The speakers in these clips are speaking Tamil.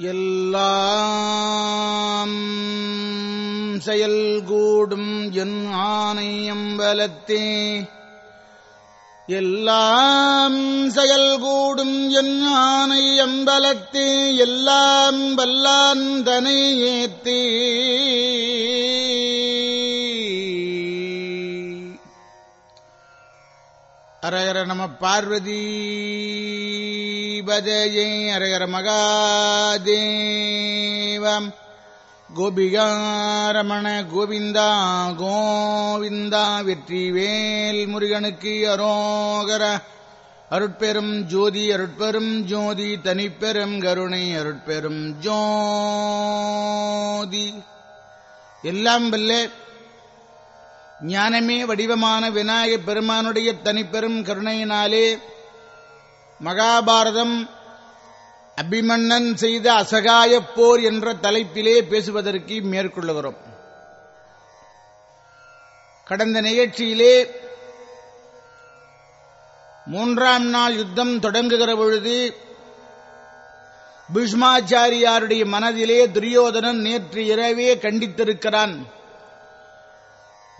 எல்லாம் செயல் கூடும் என் ஆணையம்பலத்தே எல்லாம் செயல் கூடும் என் ஆணை அம்பலத்தே. எல்லாம் வல்லாந்தனை ஏத்தே. அரகர நம பார்வதி பதயை அரகர மகாதேவம். கோபிகாரமண கோவிந்தா கோவிந்தா வெற்றிவேல் முருகனுக்கு அரோகர. அருட்பெரும் ஜோதி அருட்பெரும் ஜோதி தனிப்பெரும் கருணை அருட்பெரும் ஜோதி. எல்லாம் வல்ல ஞானமே வடிவமான விநாயகப் பெருமானுடைய தனிப்பெரும் கருணையினாலே மகாபாரதம் அபிமன்னன் செய்த அசகாயப் போர் என்ற தலைப்பிலே பேசுவதற்கு மேற்கொள்ளுகிறோம். கடந்த நிகழ்ச்சியிலே மூன்றாம் நாள் யுத்தம் தொடங்குகிற பொழுது பீஷ்மாச்சாரியாருடைய மனதிலே துரியோதனன் நேற்று இரவே கண்டித்திருக்கிறான்.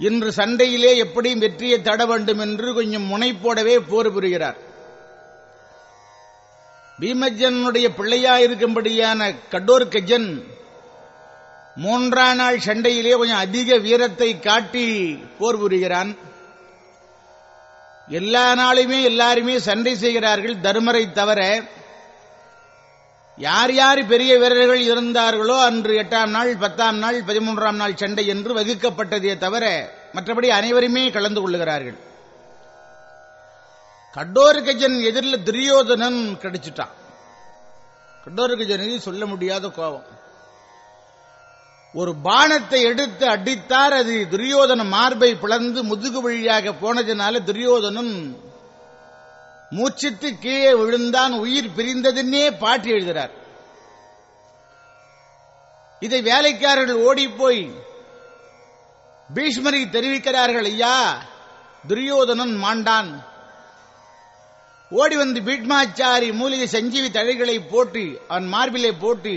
இன்று சண்டையிலே எப்படி வெற்றியை தட வேண்டும் என்று கொஞ்சம் முனைப்போடவே போர் புரிகிறார். பீமஜனுடைய பிள்ளையாயிருக்கும்படியான கடோர் கஜன் மூன்றாம் நாள் சண்டையிலே கொஞ்சம் அதிக வீரத்தை காட்டி போர் புரிகிறான். எல்லா நாளுமே எல்லாருமே சண்டை செய்கிறார்கள் தர்மரை தவிர யார் யார் பெரிய வீரர்கள் இருந்தார்களோ அன்று எட்டாம் நாள் பத்தாம் நாள் பதிமூன்றாம் நாள் சண்டை என்று வகுக்கப்பட்டதே தவிர மற்றபடி அனைவருமே கலந்து கொள்ளுகிறார்கள். கடோர்கஜன் எதிரில் துரியோதனன் கிடைச்சிட்டான். கடோர்கஜனுக்கு சொல்ல முடியாத கோபம். ஒரு பானத்தை எடுத்து அடித்தார் அது துரியோதன மார்பை பிளந்து முதுகு வழியாக போனதினால துரியோதனன் மூச்சித்து கீழே விழுந்தான் உயிர் பிரிந்ததுன்னே பாட்டி எழுதுகிறார் இதை வேலைக்காரர்கள் ஓடிப்போய் பீஷ்மரை தெரிவிக்கிறார்கள் ஐயா துரியோதனன் மாண்டான். ஓடி வந்து பீட்மாச்சாரி மூலிகை சஞ்சீவி தழைகளை போட்டு அவன் மார்பிலே போட்டு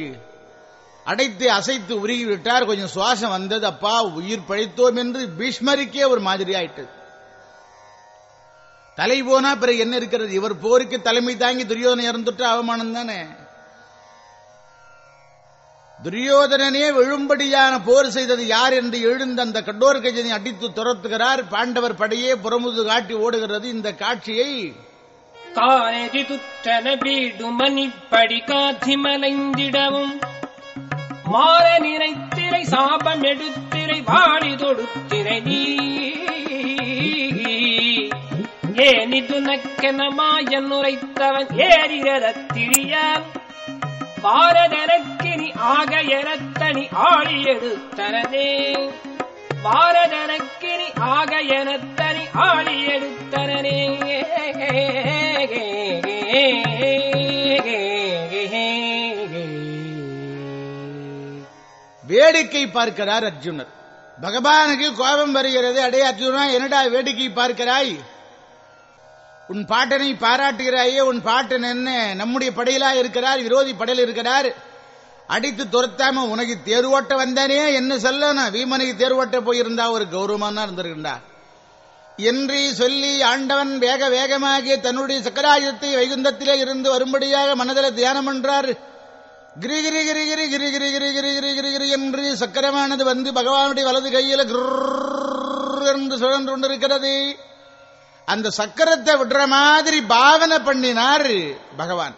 அடைத்து அசைத்து உருகி விட்டார் கொஞ்சம் சுவாசம் வந்தது அப்பா உயிர் பழைத்தோம் என்று பீஷ்மருக்கே ஒரு மாதிரி ஆயிட்டது. தலை போனா பிறகு என்ன இருக்கிறது? இவர் போருக்கு தலைமை தாங்கி துரியோதனை இறந்துட்டு அவமானம் தானே? துரியோதனனே விழும்படியான போர் செய்தது யார் என்று எழுந்த அந்த கடோர் கஜனை அடித்து துரத்துகிறார். பாண்டவர் படையே புறமுது காட்டி ஓடுகிறது. இந்த காட்சியை காரதி துற்றன வீடுமணி படிகாத்திமலைந்திடவும் மாற நினைத்திரை சாபம் எடுத்திரை வாழி தொடுத்திரை நீ. ஏனிது நக்கென ஏறிரத்திரியான் பாரதனக்கினி ஆக எனத்தனி ஆழி எடுத்தனதே பாரதனக்கினி ஆக எனத்தனி ஆழி எடுத்தனே வேடிக்கை பார்க்கிறார் அர்ஜுனர். பகவானுக்கு கோபம் வருகிறது. அடே அர்ஜுனா என்னடா வேடிக்கை பார்க்கிறாய்? உன் பாட்டனை பாராட்டுகிறாயே உன் பாட்டன் என்ன நம்முடைய படையிலா இருக்கிறார் விரோதி படையில் இருக்கிறார் அடித்து துரத்தாம உனக்கு தேர்வோட்ட வந்தானே என்ன சொல்லணும் வீமனுக்கு தேர்வோட்ட போயிருந்தா ஒரு கௌரவமான இருந்திருக்கின்றா என்று சொல்லி ஆண்டவன் வேக வேகமாகிய தன்னுடைய சக்கராயுதத்தை வைகுந்தத்திலே இருந்து வரும்படியாக மனதில் தியானம் பண்றார் கிரிகிரி கிரிகிரி கிரிகிரி கிரிகிரி கிரிகிரி என்று சக்கரமானது வந்து பகவானுடைய வலது கையில் கிர் என்று சுழன்று கொண்டிருக்கிறது அந்த சக்கரத்தை விடுற மாதிரி பாவனை பண்ணினார் பகவான்.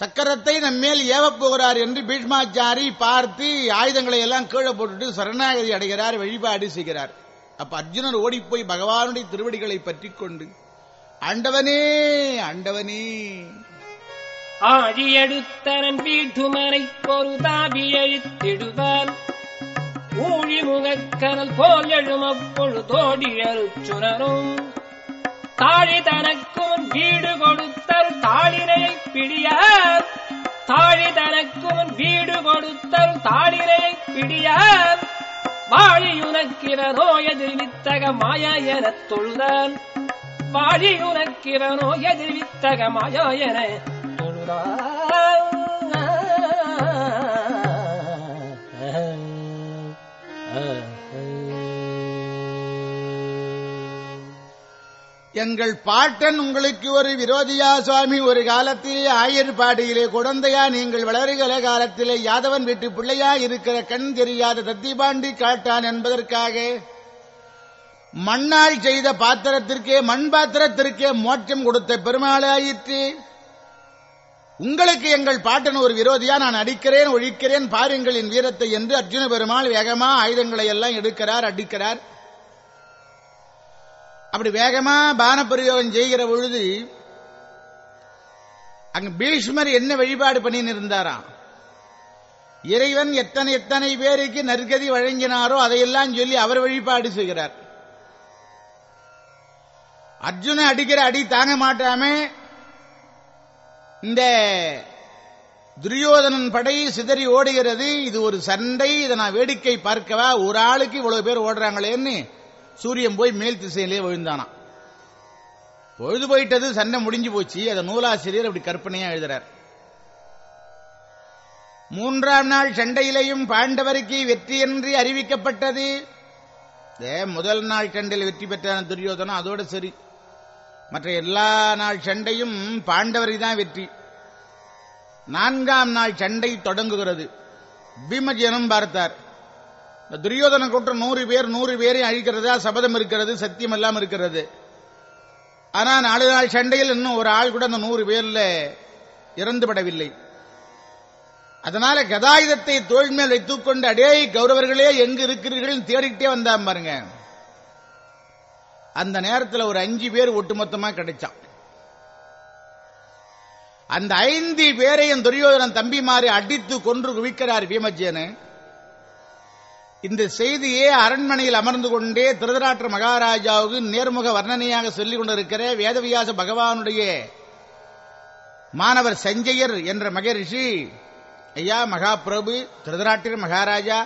சக்கரத்தை நம்மேல் ஏவப் போகிறார் என்று பீஷ்மாச்சாரி பார்த்து ஆயுதங்களை எல்லாம் கீழே போட்டுட்டு சரணாகதி அடைகிறார் வழிபாடு செய்கிறார். அப்ப அர்ஜுனர் ஓடிப்போய் பகவானுடைய திருவடிகளை பற்றி கொண்டு ஆண்டவனே ஆண்டவனே. ஆழியடுத்தரன் வீட்டுமனை பொருதாபி எழுத்திடுவான். ஊழி முகக்கனல் போல் எழும் அப்பொழுதோடி அருச்சுனரும் தாழி தனக்கும் வீடு கொடுத்தல் தாளினையை பிடியார். தாழி தனக்கும் வீடு கொடுத்தல் தாளினையை பிடியார். வாழியுனக்கிறனோ எதிர்வித்தக மாயா எனத் தொழுதான் வாழியுனக்கிறனோ எதிர்வித்தக மாயா என தொழுதான் எங்கள் பாட்டன் உங்களுக்கு ஒரு விரோதியா சுவாமி? ஒரு காலத்திலே ஆயர் பாடியிலே குழந்தையா நீங்கள் வளருகிற காலத்திலே யாதவன் வீட்டு பிள்ளையா இருக்கிற கண் தெரியாத தத்திபாண்டி காட்டான் என்பதற்காக மண்ணால் செய்த பாத்திரத்திற்கே மண் பாத்திரத்திற்கே மோட்சம் கொடுத்த பெருமாளாயிற்று. உங்களுக்கு எங்கள் பாட்டன் ஒரு விரோதியா நான் அடிக்கிறேன் ஒழிக்கிறேன் பாருங்கள் என் வீரத்தை என்று அர்ஜுன பெருமாள் வேகமா ஆயுதங்களை எல்லாம் எடுக்கிறார் அடிக்கிறார். அப்படி வேகமா பானப்பிரயோகம் செய்கிற பொழுது அங்கு பீஷ்மர் என்ன வழிபாடு பண்ணின்னு இருந்தாராம்? இறைவன் எத்தனை எத்தனை பேருக்கு நற்கதி வழங்கினாரோ அதையெல்லாம் சொல்லி அவர் வழிபாடு செய்கிறார். அர்ஜுன அடிக்கிற அடி தாங்க மாட்டாமே இந்த துரியோதனன் படை சிதறி ஓடுகிறது. இது ஒரு சண்டை. இதை நான் வேடிக்கை பார்க்கவா? ஒரு ஆளுக்கு இவ்வளவு பேர் ஓடுறாங்களேன்னு சூரியன் போய் மேல் திசையிலே விழுந்தானாம். பொழுது போயிட்டது சண்டை முடிஞ்சு போச்சு. அதை நூலாசிரியர் அப்படி கற்பனையா எழுதுறார். மூன்றாம் நாள் சண்டையிலையும் பாண்டவருக்கு வெற்றியின்றி அறிவிக்கப்பட்டது. ஏ, முதல் நாள் சண்டையில் வெற்றி பெற்றான துரியோதனம் அதோட சரி. மற்ற எல்லா நாள் சண்டையும் பாண்டவருக்கு தான் வெற்றி. நான்காம் நாள் சண்டை தொடங்குகிறது. பீமஜனம் பார்த்தார். இந்த துரியோதன கூட்டம் நூறு பேர் நூறு பேரையும் அழிக்கிறதா சபதம் இருக்கிறது சத்தியம் எல்லாம் இருக்கிறது. ஆனா நாலு நாள் சண்டையில் இன்னும் ஒரு ஆள் கூட அந்த நூறு பேர்ல இறந்துபடவில்லை. அதனால கதாயுதத்தை தோல்மேல் வைத்துக் கொண்டு அடே கௌரவர்களே எங்கு இருக்கிறீர்கள்? தேடிக்கிட்டே வந்தான் பாருங்க. அந்த நேரத்தில் ஒரு அஞ்சு பேர் ஒட்டுமொத்தமா கிடைச்சான். அந்த ஐந்து பேரையும் துரியோதனன் தம்பிமாரை அடித்து கொன்று குவிக்கிறார் பீமஜியனு இந்த செய்தியே அரண்மனையில் அமர்ந்து கொண்டே திருதராற்று மகாராஜாவுக்கு நேர்முக வர்ணனையாக சொல்லிக் கொண்டிருக்கிற வேதவியாச பகவானுடைய மாணவர் சஞ்சயர் என்ற மகரிஷி ஐயா மகாபிரபு திருதராட்டிர மகாராஜா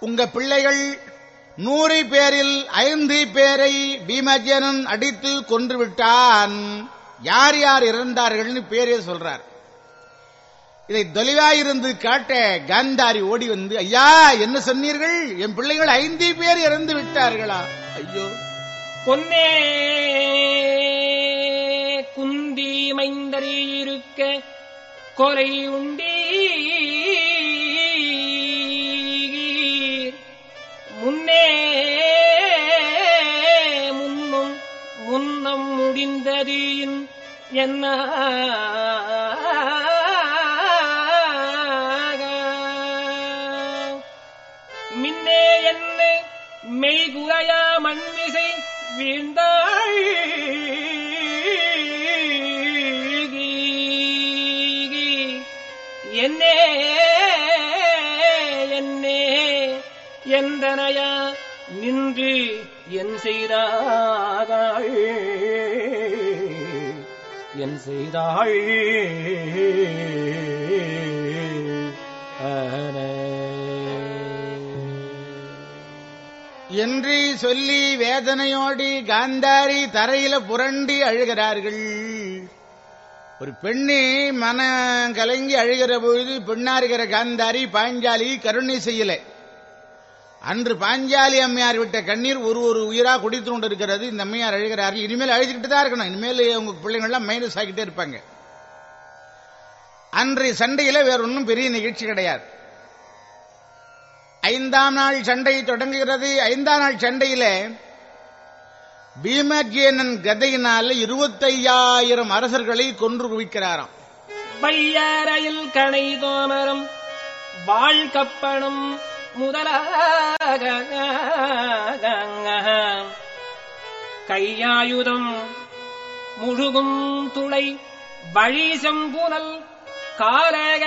உங்க பிள்ளைகள் நூறு பேரில் ஐந்து பேரை பீமஜனன் அடித்து கொன்று விட்டான் யார் யார் இறந்தார்கள்னு பேரே சொல்றார். இதை தொலைவாயிருந்து காட்ட காந்தாரி ஓடி வந்து ஐயா என்ன சொன்னீர்கள்? என் பிள்ளைகள் ஐந்து பேர் இறந்து விட்டார்களா? ஐயோ. பொன்னே குந்தி மைந்தரி இருக்க கொலை உண்டே முன்னும் முன்னம் முடிந்தது என்ன மின்னே என்ன மெய்குறையா மண்மிசை வீழ்ந்தாள் என்னே என்னே எந்தனையா என் செய்தாள் என் செய்தாள். என்று சொல்லி வேதனையோடி காந்தாரி தரையில புரண்டி அழுகிறார்கள். ஒரு பெண்ணு மன கலங்கி அழுகிற பொழுது பெண்ணாருகிற காந்தாரி பாஞ்சாலி கருணை செய்யலை. அன்று பாஞ்சாலி அம்மையார் விட்ட கண்ணீர் ஒரு ஒரு உயிரா குடித்து கொண்டு இருக்கிறது இந்த அம்மையார் அழுகிறார்கள். இனிமேல் அழுதுகிட்டு தான் இருக்கணும். இனிமேல் உங்க பிள்ளைங்கள்லாம் மைனஸ் ஆகிட்டே இருப்பாங்க. அன்றைய சண்டையில வேற ஒன்றும் பெரிய நிகழ்ச்சி கிடையாது. ஐந்தாம் நாள் சண்டை தொடங்குகிறது. ஐந்தாம் நாள் சண்டையில பீமஜேனன் கதையினால இருபத்தையாயிரம் அரசர்களை கொன்று குவிக்கிறாராம். பையாரையில் கணை தோமரம் வாழ்கப்பணம் முதலாக கையாயுதம் முழுகும் துளை வழி செம்புனல் காலக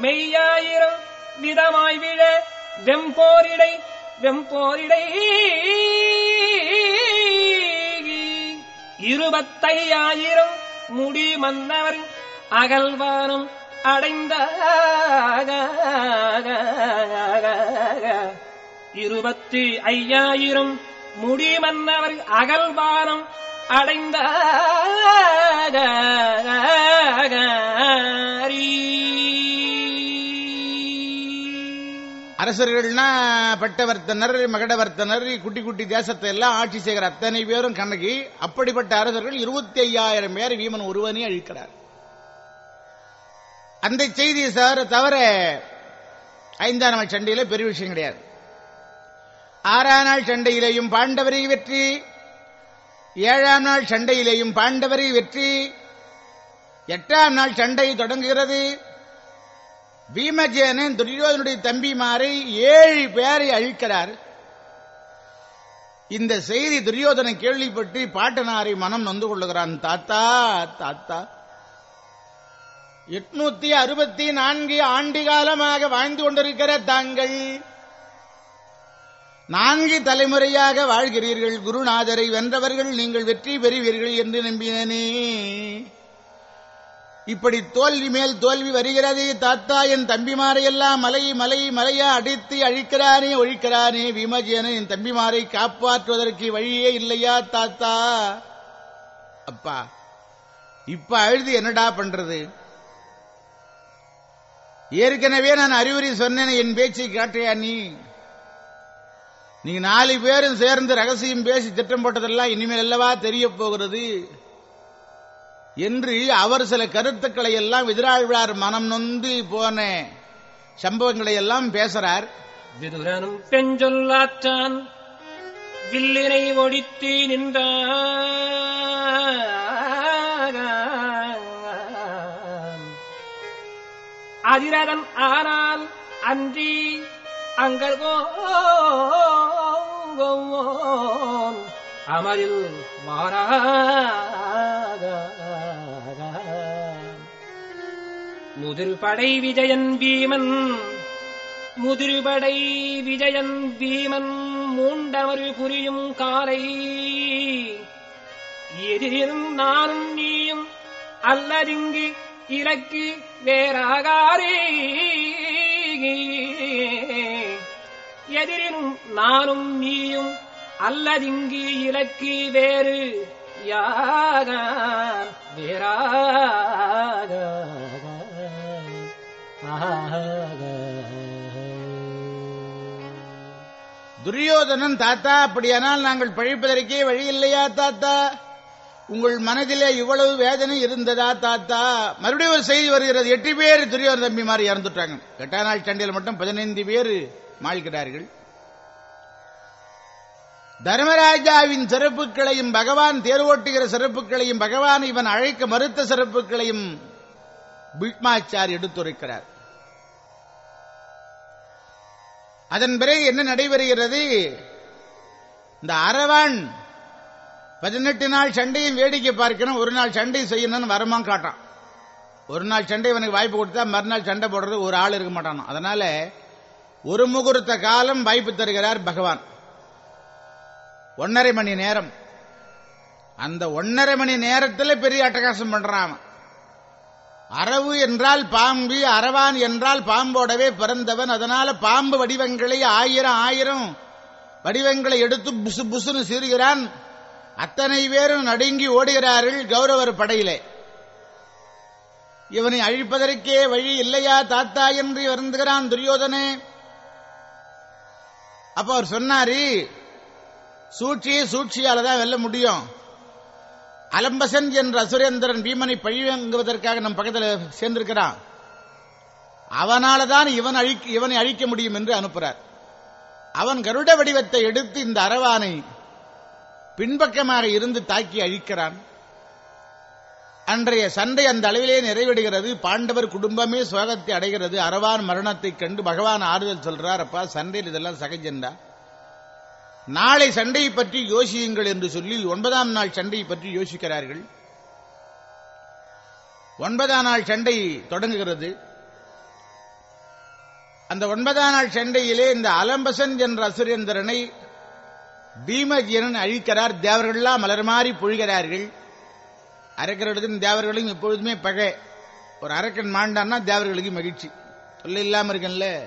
மெய்யாயிரம் விதமாய் விழ வெம்போரிடை வெம்போரிடை இருபத்தையாயிரம் முடி மன்னவர் அகல்வானம் அடைந்த இருபத்தி ஐயாயிரம் முடிமன்னவர் அகல்வானம் அடைந்த அரசர்கள்னா பட்டவர்த்தனர் மகடவர்த்தனர் குட்டி குட்டி தேசத்தை எல்லாம் ஆட்சி செய்கிற அத்தனை பேரும் கண்ணகி. அப்படிப்பட்ட அரசர்கள் இருபத்தி ஐயாயிரம் பேர் வீமன் ஒருவனே அழிக்கிறார். அந்த செய்தி சார் தவிர ஐந்தாம் நாள் சண்டையில பெரிய விஷயம் கிடையாது. ஆறாம் நாள் சண்டையிலேயும் பாண்டவரை வெற்றி ஏழாம் நாள் சண்டையிலேயும் பாண்டவரை வெற்றி எட்டாம் நாள் சண்டை தொடங்குகிறது. பீமஜேனன் துரியோதனுடைய தம்பிமாரை ஏழு பேரை அழிக்கிறார். இந்த செய்தி துரியோதனை கேள்விப்பட்டு பாட்டனாரை மனம் நொந்து கொள்ளுகிறான் தாத்தா தாத்தா எட்நூத்தி அறுபத்தி நான்கு ஆண்டு காலமாக வாழ்ந்து கொண்டிருக்கிற தாங்கள் நான்கு தலைமுறையாக வாழ்கிறீர்கள். குருநாதரை வென்றவர்கள் நீங்கள் வெற்றி பெறுவீர்கள் என்று நம்பினேனே. இப்படி தோல்வி மேல் தோல்வி வருகிறது. தாத்தா என் தம்பிமாரையெல்லாம் மலை மலை மலையா அடித்து அழிக்கிறானே ஒழிக்கிறானே. விமஜேன என் தம்பிமாரை காப்பாற்றுவதற்கு வழியே இல்லையா தாத்தா? அப்பா இப்ப அழுது என்னடா பண்றது? ஏற்கனவே நான் அறிவுரை சொன்னேன் என் பேச்சை காட்டியா நீ? நீங்க நாலு பேரும் சேர்ந்து ரகசியம் பேசி திட்டம் போட்டதெல்லாம் இனிமேல் அல்லவா தெரிய போகிறது? என்று அவர் சில கருத்துக்களை எல்லாம் விதிராழ்வார் மனம் நொந்து போன. சம்பவங்களை எல்லாம் பேசுறார். விதுரனும் பெஞ்சொல்லாற்றான் வில்லினை ஒடித்து நின்றான். அதிரதன் ஆனால் அன்றி அங்கர்கோ அமரில் மாறாக. முதிர்படை விஜயன் பீமன் முதிர்படை விஜயன் பீமன் மூண்டமரு புரியும் காலை. எதிரிலும் நானும் நீயும் அல்லதிங்கு இலக்கு வேறாகாரே. எதிரினும் நானும் நீயும் அல்லதிங்கு இலக்கு வேறு யாக வேறாக துரியோதனன் தாத்தா அப்படியானால் நாங்கள் பழிப்பதற்கே வழி இல்லையா தாத்தா? உங்கள் மனதிலே இவ்வளவு வேதனை இருந்ததா தாத்தா? மறுபடியும் ஒரு செய்தி வருகிறது. எட்டு பேர் துரியோதன தம்பி மாதிரி இறந்துட்டாங்க. எட்டாம் நாள் சண்டையில் மட்டும் பதினைந்து பேர் மாழ்கிறார்கள் தர்மராஜாவின் சிறப்புகளையும் பகவான் தேர்வோட்டுகிற சிறப்புகளையும் பகவான் இவன் அழைக்க மறுத்த சிறப்புகளையும் பீட்மாச்சார் எடுத்துரைக்கிறார். அதன் பிறகு என்ன நடைபெறுகிறது? இந்த அரவான் பதினெட்டு நாள் சண்டையும் வேடிக்கை பார்க்கணும் ஒரு நாள் சண்டை செய்யணும்னு வரமான் காட்டான் ஒரு நாள் சண்டை இவனுக்கு வாய்ப்பு கொடுத்தா மறுநாள் சண்டை போடுறது ஒரு ஆள் இருக்க மாட்டானோ. அதனால ஒரு முகூர்த்த காலம் வாய்ப்பு தருகிறார் பகவான். ஒன்னரை மணி நேரம். அந்த ஒன்னரை மணி நேரத்தில் பெரிய அட்டகாசம் பண்றான் அரவு என்றால் பாம்பு அரவான் என்றால் பாம்போடவே பிறந்தவன். அதனால பாம்பு வடிவங்களை ஆயிரம் ஆயிரம் வடிவங்களை எடுத்து புசு புசுன்னு சீறுகிறான். அத்தனை பேரும் நடுங்கி ஓடுகிறார்கள் கௌரவர் படையிலே. இவனை அழிப்பதற்கே வழி இல்லையா தாத்தா என்று வருந்துகிறான் துரியோதனே. அப்ப அவர் சொன்னாரு சூழ்ச்சியை சூழ்ச்சியால தான் வெல்ல முடியும். அலம்பசன் என்ற அசுரேந்திரன் பீமனை பழிவங்குவதற்காக நம் பக்கத்தில் சேர்ந்திருக்கிறான். அவனால தான் இவன் அழிக்க இவனை அழிக்க முடியும் என்று அனுப்புறார். அவன் கருட வடிவத்தை எடுத்து இந்த அரவானை பின்பக்கமாக இருந்து தாக்கி அழிக்கிறான். அன்றைய சண்டை அந்த அளவிலே நிறைவடைகிறது. பாண்டவர் குடும்பமே சுவாகத்தை அடைகிறது. அரவான் மரணத்தைக் கண்டு பகவான் ஆறுதல் சொல்றார் அப்பா சண்டையில் இதெல்லாம் சகஜண்டா நாளை சண்டையை பற்றி யோசியுங்கள் என்று சொல்லி ஒன்பதாம் நாள் சண்டையை பற்றி யோசிக்கிறார்கள். ஒன்பதாம் நாள் சண்டை தொடங்குகிறது. அந்த ஒன்பதாம் நாள் சண்டையிலே இந்த அலம்பசன் என்ற அசுரேந்திரனை பீமஜீரன் அழிக்கிறார் தேவர்கள்லாம் மலர் மாறி பொழிகிறார்கள். அரக்கர்களுக்கும் தேவர்களும் எப்பொழுதுமே பகை. ஒரு அரக்கன் மாண்டான்னா தேவர்களுக்கு மகிழ்ச்சி. தொல்லை இல்லாம இருக்கன்ல.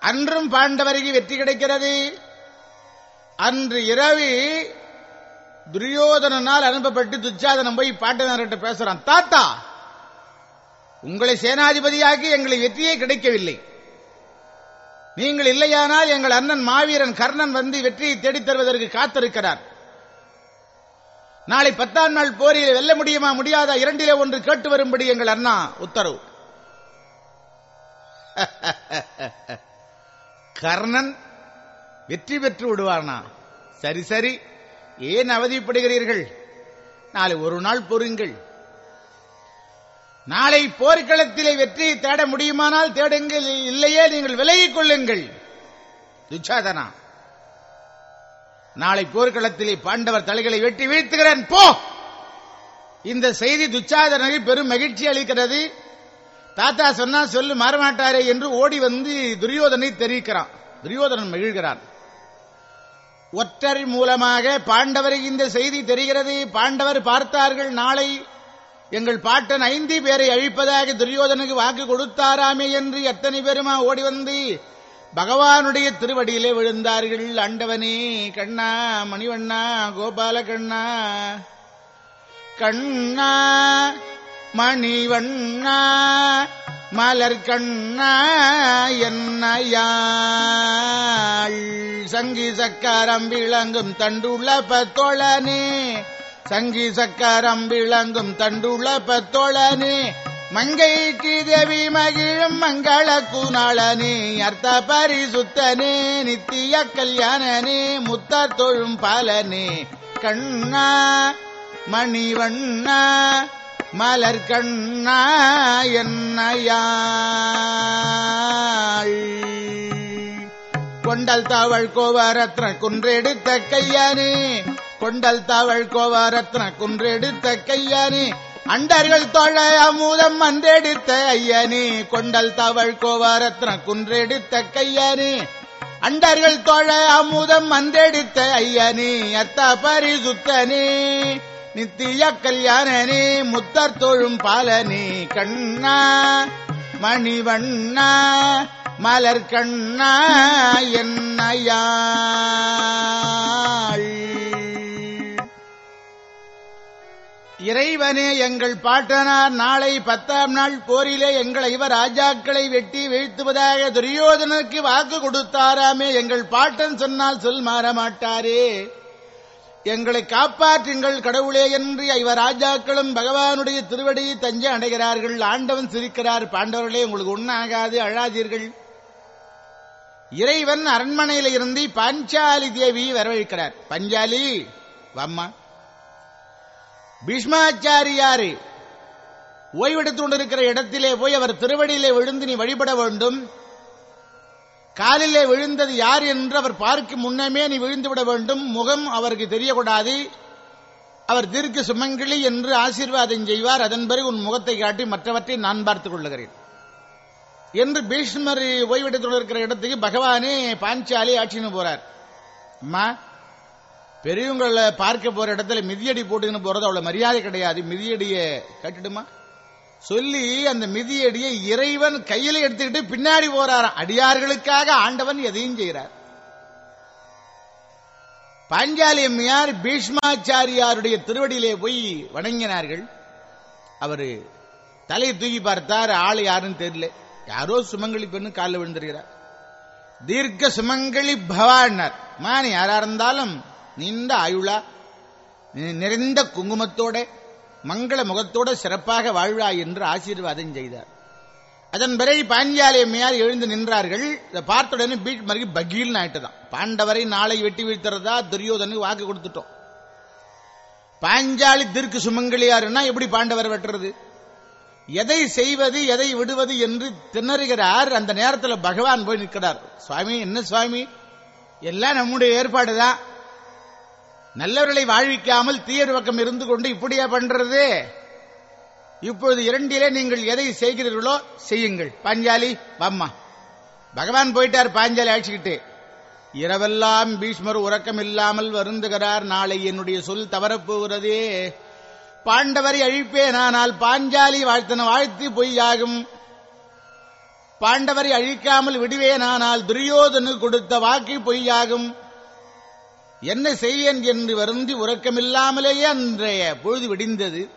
அன்றும் பாண்டவருக்கு வெற்றி கிடைக்கிறது. அன்று இரவு துரியோதனால் அனுப்பப்பட்டு துச்சாதனம் போய் பாண்டவர்கிட்ட பேசுறான் தாத்தா உங்களை சேனாதிபதியாகி எங்களை வெற்றியே கிடைக்கவில்லை. நீங்கள் இல்லையானால் எங்கள் அண்ணன் மாவீரன் கர்ணன் வந்து வெற்றியை தேடித் தருவதற்கு காத்திருக்கிறார். நாளை பத்தாம் நாள் போரில் வெல்ல முடியுமா முடியாதா இரண்டிலே ஒன்று கேட்டு வரும்படி எங்கள் அண்ணா உத்தரவு. கர்ணன் வெற்றி பெற்று விடுவானா? சரி சரி. ஏன் அவதிப்படுகிறீர்கள்? நாளை ஒரு நாள் பொறுங்கள். நாளை போர்க்களத்திலே வெற்றியை தேட முடியுமானால் தேடுங்கள் இல்லையே நீங்கள் விலகிக் கொள்ளுங்கள். துச்சாதனா. நாளை போர்க்களத்திலே பாண்டவர் தலைகளை வெட்டி வீழ்த்துகிறேன். போ! இந்த செய்தி துச்சாதனரை பெரும் மகிழ்ச்சி அளிக்கிறது. தாத்தா சொன்னா சொல்லு மாறமாட்டாரே என்று ஓடி வந்து துரியோதனை தெரிவிக்கிறான். துரியோதனன் மகிழ்கிறான். ஒற்றர் மூலமாக பாண்டவருக்கு இந்த செய்தி தெரிகிறது. பாண்டவர் பார்த்தார்கள் நாளை எங்கள் பாட்டன் ஐந்து பேரை அழிப்பதாக துரியோதனுக்கு வாக்கு கொடுத்தாராமே என்று எத்தனை பேருமா ஓடி வந்து பகவானுடைய திருவடியிலே விழுந்தார்கள். ஆண்டவனே கண்ணா மணிவண்ணா கோபால கண்ணா கண்ணா மணிவண்ணா மலர் கண்ணா என்னையாள். சங்கி சக்காரம் விளங்கும் தண்டுள்ள பத்தோழனே சங்கி சக்கரம் விளங்கும் தண்டுள்ள பத்தோழனே மங்கைக்கு தேவி மகிழும் மங்கள குணாளனே அர்த்த பரிசுத்தனே நித்திய கல்யாணனே முத்த தொழும் பாலனே. கண்ணா மணிவண்ணா மலர் கண்ணா என்னையாள். கொண்டல் தாவள் கோவரத்ன குன்றெடுத்த கையானே கொண்டல் தாவள் கோவாரத்ன குன்றெடுத்த கையானே அண்டர்கள் தோழ அமுதம் அன்றெடுத்த ஐயனே கொண்டல் தாவள் கோவாரத்ன குன்றெடுத்த கையானே அண்டர்கள் தோழ அமுதம் அன்றெடுத்த ஐயனே அத்த பரிசுத்தனே நித்திய கல்யாணனே முத்தர் தொழும் பாலனே கண்ணா மணிவண்ணா மலர் கண்ணா என்னையாள். இறைவனே எங்கள் பாட்டனார் நாளை பத்தாம் நாள் போரிலே எங்களை இவர் ராஜாக்களை வெட்டி வீழ்த்துவதாக துரியோதனருக்கு வாக்கு கொடுத்தாராமே. எங்கள் பாட்டன் சொன்னால் சொல் மாற மாட்டாரே எங்களை காப்பாற்றுங்கள் கடவுளே என்று இவர் ராஜாக்களும் பகவானுடைய திருவடியை தஞ்சை அடைகிறார்கள். ஆண்டவன் சிரிக்கிறார் பாண்டவர்களே உங்களுக்கு ஒண்ணாகாது அழாதீர்கள். இறைவன் அரண்மனையில் இருந்து பாஞ்சாலி தேவி வரவழைக்கிறார். பஞ்சாலி வாம்மா. பீஷ்மாச்சாரியாரு ஓய்வெடுத்துக் கொண்டிருக்கிற இடத்திலே போய் அவர் திருவடியிலே விழுந்து நீ வழிபட வேண்டும். காலிலே விழுந்தது யார் என்று அவர் பார்க்கும் முன்னமே நீ விழுந்து விட வேண்டும். முகம் அவருக்கு தெரியக்கூடாது. அவர் தீர்க்க சுமங்கிளி என்று ஆசீர்வாதம் செய்வார். அதன் பிறகு உன் முகத்தை காட்டி மற்றவற்றை நான் பார்த்துக் கொள்ளுகிறேன். என்று பீஷ்மர் ஓய்வெடுத்துக் கொண்டிருக்கிற இடத்துக்கு பகவானே பாஞ்சாலி ஆட்சின்னு போறார். அம்மா பெரியவங்களை பார்க்க போற இடத்துல மிதியடி போட்டுக்கின்னு போறது அவ்வளவு மரியாதை கிடையாது. மிதியடிய கட்டுடுமா சொல்லி அந்த மிதியடியை இறைவன் கையில எடுத்துக்கிட்டு பின்னாடி போறாராம். அடியார்களுக்காக ஆண்டவன் எதையும் செய்கிறார். பாஞ்சாலி அம்மையார் பீஷ்மாச்சாரியாருடைய திருவடியிலே போய் வணங்கினார்கள். அவர் தலையை தூக்கி பார்த்தார் ஆள் யாருன்னு தெரியல. யாரோ சுமங்கலி பெண்ணு காலில் விழுந்துருகிறார் தீர்க்க சுமங்கலி பவானர் மான் யாரா இருந்தாலும் நீண்ட ஆயுளா நிறைந்த குங்குமத்தோட மங்கள முகத்தோட சிறப்பாக வாழ்வாய் என்று ஆசீர்வாதம் செய்தார். அதன் பிறகு பாஞ்சாலி மேல் எழுந்து நின்றார்கள். இதை பார்த்த உடனே பீட் மறுக்கு பகீல் ஆயிட்டுதான். பாண்டவரை நாளை வெட்டி வீழ்த்துறதா துரியோதனுக்கு வாக்கு கொடுத்துட்டோம். பாஞ்சாலி திருக்கு சுமங்கலியாருன்னா எப்படி பாண்டவர் வெட்டுறது? எதை செய்வது எதை விடுவது என்று திணறுகிறார். அந்த நேரத்தில் பகவான் போய் நிற்கிறார். சுவாமி என்ன சுவாமி? எல்லாம் நம்முடைய ஏற்பாடுதான். நல்லவர்களை வாழ்விக்காமல் தீயர் பக்கம் இருந்து கொண்டு இப்படியா பண்றது? இப்போது இரண்டிலே நீங்கள் எதை செய்கிறீர்களோ செய்யுங்கள். பாஞ்சாலி வாம்மா. பகவான் போயிட்டார் பாஞ்சாலி அழைச்சிக்கிட்டு. இரவெல்லாம் பீஷ்மர் உறக்கம் இல்லாமல் வருந்துகிறார். நாளை என்னுடைய சொல் தவறப்போகிறதே. பாண்டவரை அழிப்பேனானால் பாஞ்சாலி வாழ்த்தன வாழ்த்து பொய்யாகும். பாண்டவரை அழிக்காமல் விடுவேனானால் துரியோதனு கொடுத்த வாக்கு பொய்யாகும். என்ன செய்வேன் என்று வருந்தி உறக்கமில்லாமலேயே அன்றைய பொழுது விடிந்தது.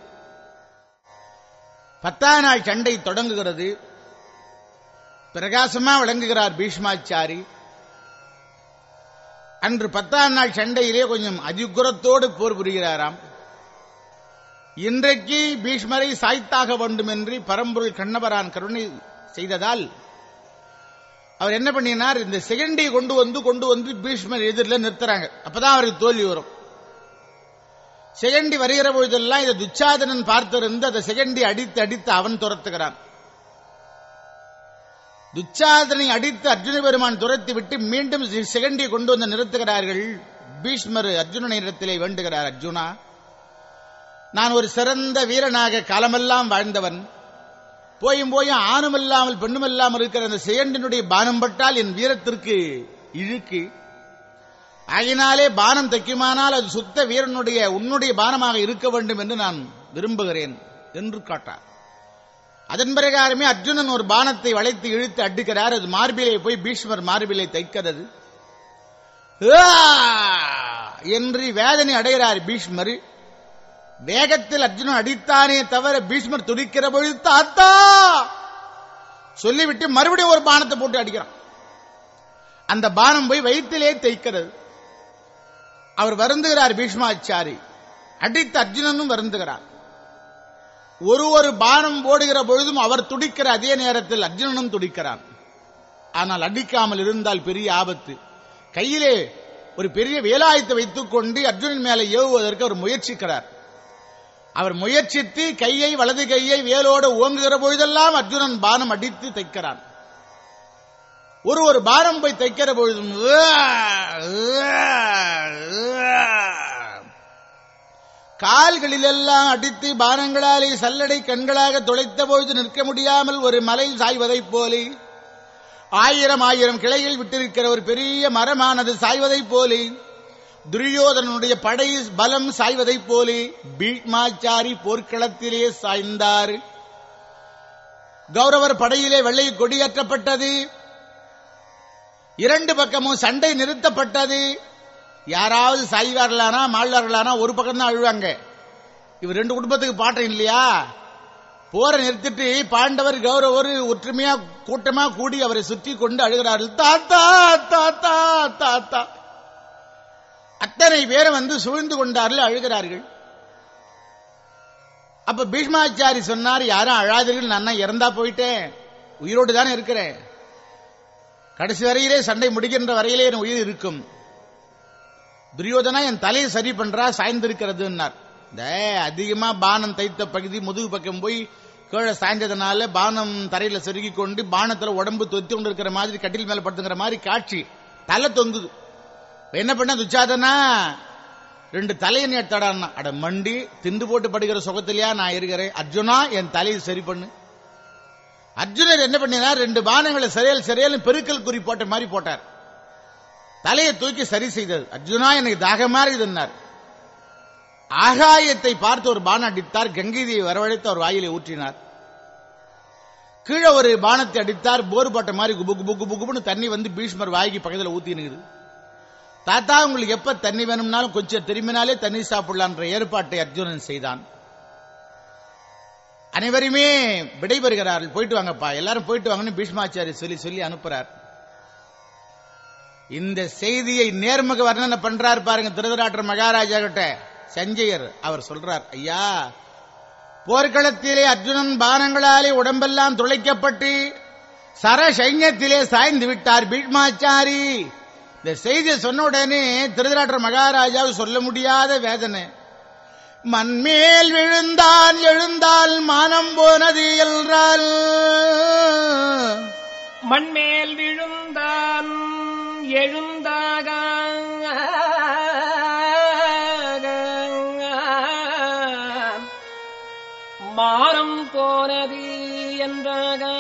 பத்தாம் நாள் சண்டை தொடங்குகிறது. பிரகாசமா விளங்குகிறார் பீஷ்மாச்சாரி. அன்று பத்தாம் நாள் சண்டையிலே கொஞ்சம் அதிகுரத்தோடு போர் புரிகிறாராம். இன்றைக்கு பீஷ்மரை சாய்த்தாக வேண்டும் என்று பரம்பொருள் கண்ணபரான் கருணை செய்ததால் அவர் என்ன பண்ணினார்? இந்த செகண்டை கொண்டு வந்து கொண்டு வந்து பீஷ்மர் எதிரில் நிறுத்துறாங்க. அப்பதான் அவருக்கு தோல்வி வரும். செகண்டி வருகிற பொழுதெல்லாம் இதை துச்சாதனன் பார்த்திருந்து அதை செகண்டி அடித்து அடித்து அவன் துரத்துகிறான். துச்சாதனை அடித்து அர்ஜுன பெருமான் துரத்தி விட்டு மீண்டும் செகண்டி கொண்டு வந்து நிறுத்துகிறார்கள். பீஷ்மர் அர்ஜுனனிடத்திலே வேண்டுகிறார். அர்ஜுனா நான் ஒரு சிறந்த வீரனாக காலமெல்லாம் வாழ்ந்தவன். போயும் போயும் ஆணும் இல்லாமல் பெண்ணும் இல்லாமல் இருக்கிற அந்த செயண்டினுடைய பானம் பட்டால் என் வீரத்திற்கு இழுக்கு. ஆகினாலே பானம் தைக்குமானால் அது சுத்த வீரனுடைய உன்னுடைய பானமாக இருக்க வேண்டும் என்று நான் விரும்புகிறேன் என்று காட்டார். அதன் பிரகாரமே அர்ஜுனன் ஒரு பானத்தை வளைத்து இழுத்து அடிக்கிறார். அது மார்பிலே போய் பீஷ்மர் மார்பிலே தைக்கிறது ஆ! என்று வேதனை அடைகிறார் பீஷ்மர். வேகத்தில் அர்ஜுனன் அடித்தானே தவிர பீஷ்மர் துடிக்கிற பொழுது தாத்தா! சொல்லிவிட்டு மறுபடியும் ஒரு பானத்தை போட்டு அடிக்கிறான். அந்த பானம் போய் வயிற்றிலே தைக்கிறது அவர் வருந்துகிறார் பீஷ்மாச்சாரி. அடித்த அர்ஜுனனும் வருந்துகிறார். ஒரு ஒரு பானம் போடுகிற பொழுதும் அவர் துடிக்கிற அதே நேரத்தில் அர்ஜுனனும் துடிக்கிறான். ஆனால் அடிக்காமல் இருந்தால் பெரிய ஆபத்து. கையிலே ஒரு பெரிய வேலாயத்தை வைத்துக் கொண்டு அர்ஜுனன் மேலே ஏவுவதற்கு அவர் முயற்சிக்கிறார். அவர் முயற்சித்து கையை வலது கையை வேலோடு ஓங்குகிற பொழுதெல்லாம் அர்ஜுனன் பானம் அடித்து தைக்கிறான். ஒரு ஒரு பானம் போய் தைக்கிற பொழுதும் கால்களிலெல்லாம் அடித்து பானங்களாலே சல்லடை கண்களாக துளைத்த பொழுது நிற்க முடியாமல் ஒரு மலை சாய்வதைப் போலே ஆயிரம் ஆயிரம் கிளைகள் விட்டிருக்கிற ஒரு பெரிய மரமானது சாய்வதைப் போலே துரியோதனனுடைய படை பலம் சாய்வதைப் போலே பீஷ்மாச்சாரி போர்க்களத்திலே சாய்ந்தார். கௌரவர் படையிலே வெள்ளை கொடியேற்றப்பட்டது. இரண்டு பக்கமும் சண்டை நிறுத்தப்பட்டது. யாராவது சாய்வார்களானா மாழ்வார்களானா ஒரு பக்கம் தான் அழுவாங்க. இவர் ரெண்டு குடும்பத்துக்கு பாட்டம் இல்லையா? போரை நிறுத்திட்டு பாண்டவர் கௌரவர் ஒற்றுமையா கூட்டமா கூடி அவரை சுற்றி கொண்டு அழுகிறார்கள். தாத்தா தாத்தா தாத்தா அத்தனை பேரை வந்து சூழ்ந்து கொண்டார்கள் அழுகிறார்கள். அப்ப பீஷ்மாச்சாரி சொன்னார் யாரும் அழாதீர்கள் நான் இறந்தா போயிட்டேன். உயிரோடு தானே இருக்கிறேன். கடைசி வரையிலே சண்டை முடிக்கின்ற வரையிலே என் உயிர் இருக்கும். துரியோதனா என் தலையை சரி பண்றா சாய்ந்திருக்கிறதுன்னார். இந்த அதிகமா பானம் தைத்த பகுதி முதுகு பக்கம் போய் கீழே சாய்ந்ததுனால பானம் தரையில செருகி கொண்டு பானத்துல உடம்பு தொத்தி கொண்டு இருக்கிற மாதிரி கட்டில் மேல படுத்துங்கிற மாதிரி காட்சி. தலை தொங்குது. என்ன பண்ண துச்சாதனா? ரெண்டு தலையை நீ எடுத்தடான்னா. அட மண்டி திண்டு போட்டு படுகிற சுகத்திலேயா நான் இருக்கிறேன். அர்ஜுனா என் தலையை சரி பண்ணு. அர்ஜுனர் என்ன பண்ணினா ரெண்டு பானங்களை சரியால் சரியாலும் பெருக்கல் குறி போட்ட மாதிரி போட்டார். தலையை தூக்கி சரி செய்தது. அர்ஜுனா எனக்கு தாகமா இருக்குதுன்னார். ஆகாயத்தை பார்த்து ஒரு பானம் அடித்தார். கங்கைதியை வரவழைத்து அவர் வாயிலை ஊற்றினார். கீழே ஒரு பானத்தை அடித்தார். போர் போட்ட மாதிரி குபு குபு குபு குபுன்னு தண்ணி வந்து பீஷ்மர் வாய்க்கு பக்கத்தில் ஊத்தினுக்குது. தாத்தா உங்களுக்கு எப்ப தண்ணி வேணும்னாலும் கொஞ்சம் திரும்பினாலே தண்ணி சாப்பிடலான்ற ஏற்பாட்டை அர்ஜுனன் செய்தான். அனைவருமே விடைபெறுகிறார்கள் போயிட்டு வாங்கப்பா. எல்லாரும் போயிட்டு வாங்கன்னு பீஷ்மாச்சாரி சொல்லி சொல்லி அனுப்புறார். இந்த செய்தியை நேர்முக வர்ணனை பண்றார் பாருங்க திருதராட்டர் மகாராஜா கிட்ட சஞ்சயர் அவர் சொல்றார் ஐயா போர்க்களத்திலே அர்ஜுனன் பானங்களாலே உடம்பெல்லாம் துளைக்கப்பட்டு சரசைன்யத்திலே சாய்ந்து விட்டார் பீஷ்மாச்சாரி. இந்த செய்தியை சொன்ன உடனே திருதராட்டர் மகாராஜாவுக்கு சொல்ல முடியாத வேதனை. மண்மேல் விழுந்தான் எழுந்தால் மானம் போனது என்றால். மண்மேல் விழுந்தான் எழுந்தாக. மானம் போனது என்றாக.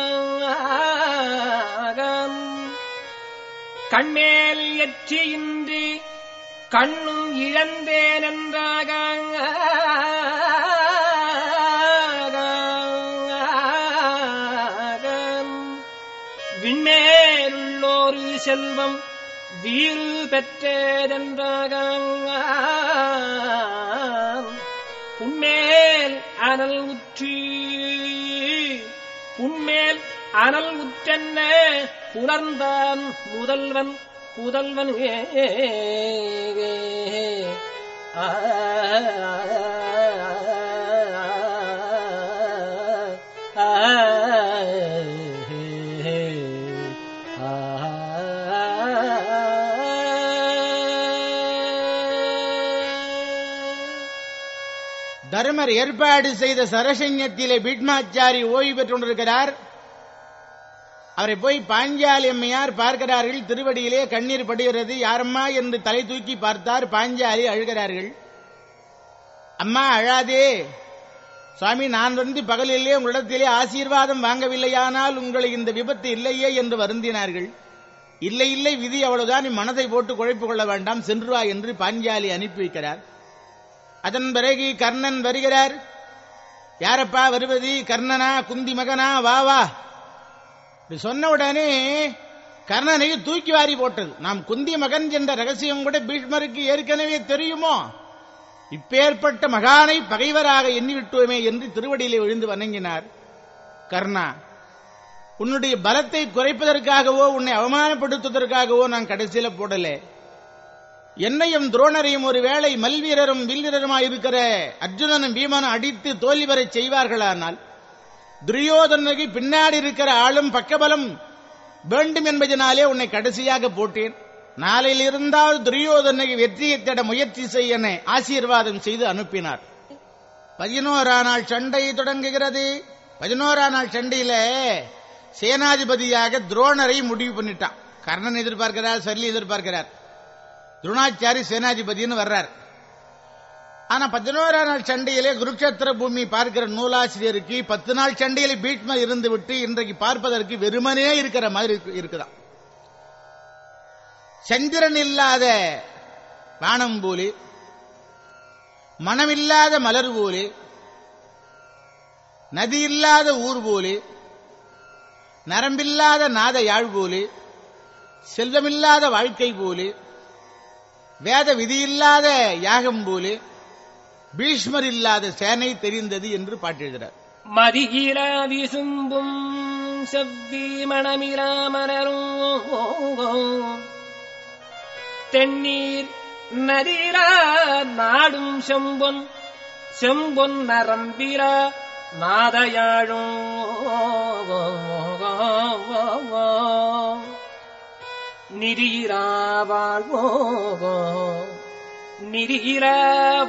கண்மேல் எற்றி இன்றி கண்ணும் இழந்தேன் என்றாக விண்மேலுள்ளோரு செல்வம் வீறு பெற்றேதென்றாக புண்மேல் அனல் உற்றி புண்மேல் அனல் உற்றென்ன புலர்ந்தான் முதல்வன் புதல்வன் ஏ தர்மர் ஏற்பாடு செய்த சரசைன்யத்திலே பீட்மாச்சாரி ஓய்வு பெற்றுக் கொண்டிருக்கிறார் அவரை போய் பாஞ்சாலி அம்மையார் பார்க்கிறார்கள். திருவடியிலே கண்ணீர் படுகிறது. யாரம்மா என்று தலை தூக்கி பார்த்தார். பாஞ்சாலி அழுகிறார்கள். அம்மா அழாதே. சுவாமி நான் வந்து பகலிலே உங்களிடத்திலே ஆசீர்வாதம் வாங்கவில்லையானால் உங்களை இந்த விபத்து இல்லையே என்று வருந்தினார்கள். இல்லை இல்லை விதி அவ்வளவுதான். நீ மனதை போட்டு குழைப்பு கொள்ள வேண்டாம். சென்று வா என்று பாஞ்சாலி அனுப்பி வைக்கிறார். அதன் பிறகு கர்ணன் வருகிறார். யாரப்பா வருவது? கர்ணனா குந்தி மகனா வா வா. இப்படி சொன்ன உடனே கர்ணனை தூக்கி வாரி போட்டது. நாம் குந்தி மகன் என்ற ரகசியம் கூட பீஷ்மருக்கு ஏற்கனவே தெரியுமோ? இப்பேற்பட்ட மகானை பகைவராக எண்ணிவிட்டோமே என்று திருவடியிலே விழுந்து வணங்கினார். கர்ணா உன்னுடைய பலத்தை குறைப்பதற்காகவோ உன்னை அவமானப்படுத்துவதற்காகவோ நான் கடைசியில போடல. என்னையும் துரோணரையும் ஒரு வேளை மல்வீரரும் வில்வீரருமாய் இருக்கிற அர்ஜுனனும் பீமனும் அடித்து தோல்வி வரச் செய்வார்களானால் துரியோதனுக்கு பின்னாடி இருக்கிற ஆளும் பக்கபலம் வேண்டும் என்பதனாலே உன்னை கடைசியாக போட்டேன். நாளையில் இருந்தால் துரியோதனுக்கு வெற்றியை தேட முயற்சி செய்ய ஆசீர்வாதம் செய்து அனுப்பினார். பதினோரா நாள் சண்டை தொடங்குகிறது. பதினோரா நாள் சண்டையில சேனாதிபதியாக துரோணரை முடிவு பண்ணிட்டான். கர்ணன் எதிர்பார்க்கிறார் சல்லி எதிர்பார்க்கிறார். துரோணாச்சாரி சேனாதிபதினு வர்றார். ஆனா பதினோரா நாள் சண்டையிலே குருக்ஷேத்திர பூமி பார்க்கிற நூலாசிரியருக்கு பத்து நாள் சண்டையில பீட்ம இருந்து விட்டு இன்றைக்கு பார்ப்பதற்கு வெறுமனே இருக்கிற மாதிரி இருக்குதான் சந்திரன் இல்லாத வானம் மனமில்லாத மலர் போலி நதி இல்லாத ஊர் போலி நரம்பில்லாத நாத யாழ் போலி செல்வமில்லாத வாழ்க்கை போலி வேத விதியில்லாத யாகம் போலி பீஷ்மர் இல்லாத சேனை தெரிந்தது என்று பாட்டெழுகிறார் மதிகிராதி விசும்பும் செவ்வி மணமிலா தென்னீர் நதிரா நாடும் செம்பொன் செம்பொன் நரம்பிரா நாதயாழும். நிரீரா வாழ்வோ நிரீர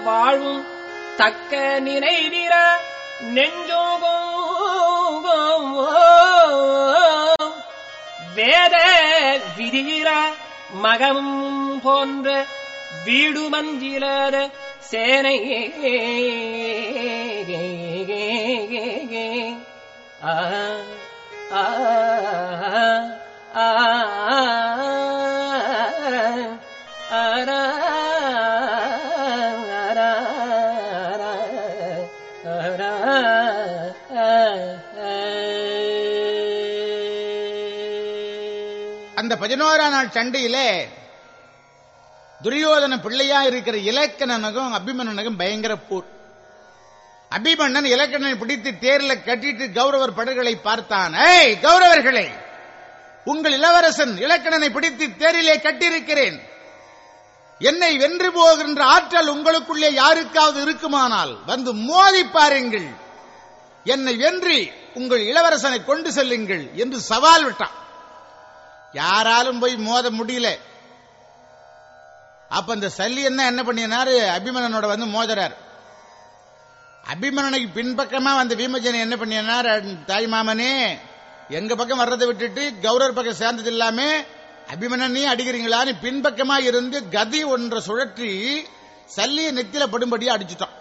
வாழும் தக்க நினைவிற நெஞ்சோகோ வேத விதிகிற மகம் போன்ற வீடு மஞ்சிலத சேனை ஆ ஆ ஆ ஆ பதினோரா நாள் சண்டையிலே துரியோதன பிள்ளையா இருக்கிற இலக்கணனுக்கும் அபிமன்னனகம் பயங்கர போர். அபிமன்னன் இலக்கணனை பிடித்து தேர்ல கட்டிட்டு கௌரவர் படர்களை பார்த்தான். ஏய் கௌரவர்களே உங்கள் இளவரசன் இலக்கணனை பிடித்து தேரிலே கட்டியிருக்கிறேன். என்னை வென்று போகின்ற ஆற்றல் உங்களுக்குள்ளே யாருக்காவது இருக்குமானால் வந்து மோதி பாருங்கள். என்னை வென்று உங்கள் இளவரசனை கொண்டு செல்லுங்கள் என்று சவால் விட்டான். யாராலும் போய் மோத முடியல. அப்ப இந்த சல்லி என்ன என்ன பண்ணினாரு? அபிமனனோட வந்து மோதுறார். அபிமனனுக்கு பின்பக்கமா வந்த பீமஜனை என்ன பண்ணினார்? தாய் மாமனே எங்க பக்கம் வர்றதை விட்டுட்டு கௌரவர் பக்கம் சேர்ந்தது இல்லாம அபிமன்னனே அடிக்கிறீங்களான்னு பின்பக்கமா இருந்து கதி ஒன்றை சுழற்றி சல்லிய நெத்தில படும்படியா அடிச்சுட்டான்.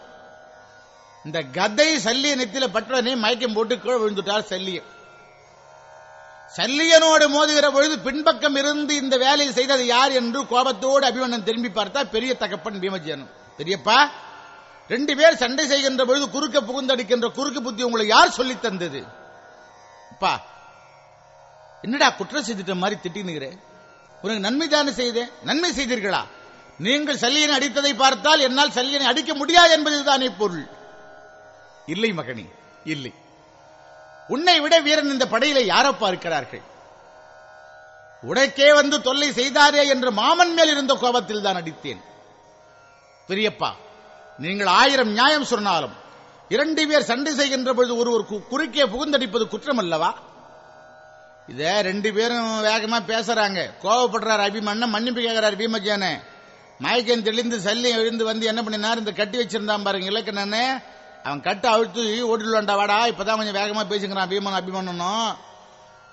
இந்த கதை சல்லிய நெத்தில பட்டுடனே மயக்கம் போட்டு கீழே விழுந்துட்டார் சல்லியம் சல்லியனோடு மோதுகிற பொழுது பின்பக்கம் இருந்து இந்த வேலையை செய்தது யார் என்று கோபத்தோடு அபிமன்னன் திரும்பி பார்த்தா பெரிய தகப்பன் பீமஜியனும் பெரியப்பா ரெண்டு பேர் சண்டை செய்கின்ற பொழுது குறுக்க புகுந்தடிக்கின்ற குறுக்கு புத்தி உங்களை யார் சொல்லித் தந்தது? அப்பா என்னடா குற்றம் செய்துட்ட மாதிரி திட்டினுகிறேன் உனக்கு நன்மை தானே செய்தேன் நன்மை செய்தீர்களா? நீங்கள் சல்லியனை அடித்ததை பார்த்தால் என்னால் சல்லியனை அடிக்க முடியாது என்பதுதானே பொருள். இல்லை மகனி இல்லை. உன்னை விட வீரன் இந்த படையில யாரப்பா இருக்கிறார்கள்? உடைக்கே வந்து தொல்லை செய்தாரே என்று மாமன் மேல் இருந்த கோபத்தில் தான் அடித்தேன். பெரியப்பா நீங்கள் ஆயிரம் நியாயம் சொன்னாலும் இரண்டு பேர் சண்டை செய்கின்ற பொழுது ஒருவர் கு- குறுக்கே புகுந்தடிப்பது குற்றம் அல்லவா இத ரெண்டு பேரும் வேகமா பேசுறாங்க. கோவப்படுறார் அபிமன்னன் மன்னிப்பு கேட்கிறார் பீமஜானே மயக்கம் தெளிந்து சல்லி எழுந்து வந்து என்ன பண்ணினார்? இந்த கட்டி வச்சிருந்தான் பாருங்க இலக்கணன்னு அவன் கட்டு அழுத்து ஓடிடுவான்டா வாடா இப்பதான் கொஞ்சம் வேகமா பேசிக்கிறான் பீமன் அபிமன்னனும்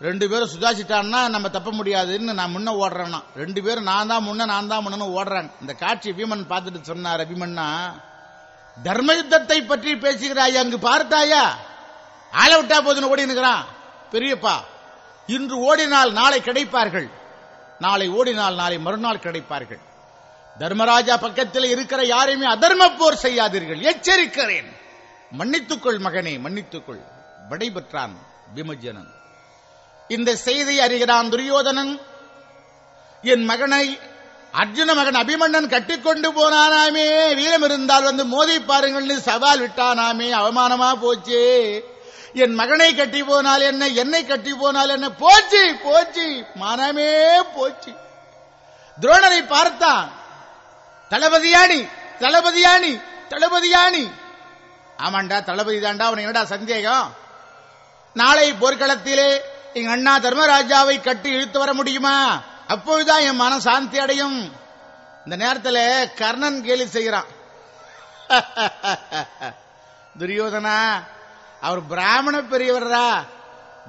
ரெண்டு பேரும் சுதாசிட்டான்னா நம்ம தப்ப முடியாதுன்னு நான் முன்ன ஓடுறேன்னா. ரெண்டு பேரும் நான் தான் முன்ன நான் தான் முன்னு ஓடுறாங்க இந்த காட்சி பீமன் பார்த்துட்டு சொன்னார் அபிமன்னா தர்ம யுத்தத்தை பற்றி பேசுகிறாய் அங்கு பார்த்தாயா? ஆள விட்டா போதுன்னு ஓடி நிற்கிறான். பெரியப்பா இன்று ஓடினால் நாளை கிடைப்பார்கள். நாளை ஓடினால் நாளை மறுநாள் கிடைப்பார்கள். தர்மராஜா பக்கத்தில் இருக்கிற யாரையுமே அதர்ம போர் செய்யாதீர்கள். எச்சரிக்கிறேன். மன்னித்துக்கொள் மகனே மன்னித்துக்கொள். விடைபெற்றான் விமஜனன் இந்த செய்தி அறிகிறான் துரியோதனன். என் மகனை அர்ஜுன மகன் அபிமன்னன் கட்டிக்கொண்டு போனானாமே. வீரம் இருந்தால் வந்து மோதி பாருங்கள்னு சவால் விட்டானாமே. அவமானமா போச்சு. என் மகனை கட்டி போனால் என்ன என்னை கட்டி போனால் என்ன? போச்சு போச்சு. மானமே போச்சு. துரோணரை பார்த்தான். தளபதியாணி தளபதியாணி தளபதியாணி ஆமாண்டா தளபதி தாண்டா அவனுக்கு என்னடா சந்தேகம்? நாளை போர்க்களத்திலே எங்க அண்ணா தர்மராஜாவை கட்டி இழுத்து வர முடியுமா? அப்பொழுதுதான் என் மனம் சாந்தி அடையும். இந்த நேரத்தில் கர்ணன் கேலி செய்கிறான். துரியோதனா அவர் பிராமண பெரியவர்ரா.